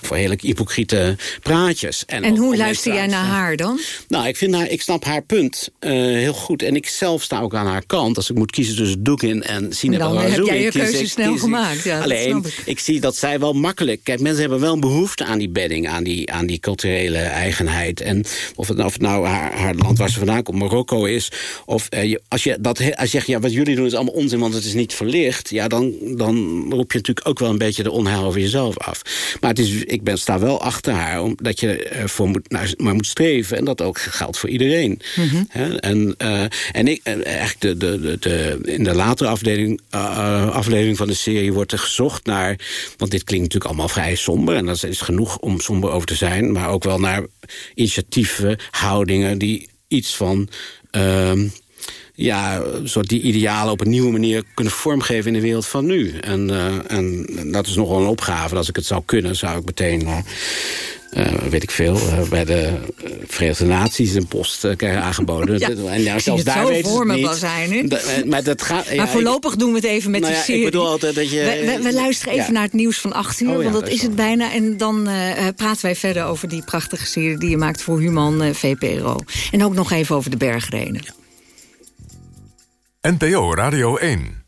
voor hele hypocriete praatjes. En, om- hoe luister jij naar haar dan? Nou, ik, vind haar, ik snap haar punt eh, heel goed. En ik zelf sta ook aan haar kant. Als ik moet kiezen tussen Doekin en Sine Dan heb jij je keuze ik- snel gemaakt, ja, Alleen, ik. ik zie dat zij wel makkelijk... Kijk, mensen hebben wel een behoefte aan die bedding, aan die, aan die culturele eigenheid. En of het, nou- of het nou haar, haar land waar ze vandaan komt, Marokko is... of eh, als je dat als je zegt, ja, wat jullie doen is allemaal onzin... want het is niet verlicht, ja, dan, dan roep je natuurlijk ook wel een beetje de onheil over jezelf af. Maar het is, ik ben, sta wel achter haar, omdat je ervoor moet, maar moet streven... en dat ook geldt voor iedereen. Hè? En, eh, en ik, en eigenlijk de, de, de, de- in de latere afdeling, eh, aflevering van de serie wordt er gezocht naar... want dit klinkt natuurlijk allemaal vrij somber... en dat is genoeg om somber over te zijn... maar ook wel naar initiatieven, houdingen... die iets van... ehm, ja, soort die idealen op een nieuwe manier kunnen vormgeven in de wereld van nu. En, eh, en dat is nogal een opgave. Als ik het zou kunnen, zou ik meteen... eh, eh, weet ik veel, bij de Verenigde Naties een post krijgen aangeboden. Ja, en ja, ik zie zelfs het daar weten ze het niet. Bazijn, Da- maar dat gaat... ja, maar ik- voorlopig doen we het even met Nou die ja, ik serie. bedoel altijd dat je- We, we- we luisteren even naar het nieuws van 8 uur, Oh want dat is het bijna. En dan praten wij verder over die prachtige serie... die je maakt voor Human VPRO. En ook nog even over de bergrenen. NPO Radio 1.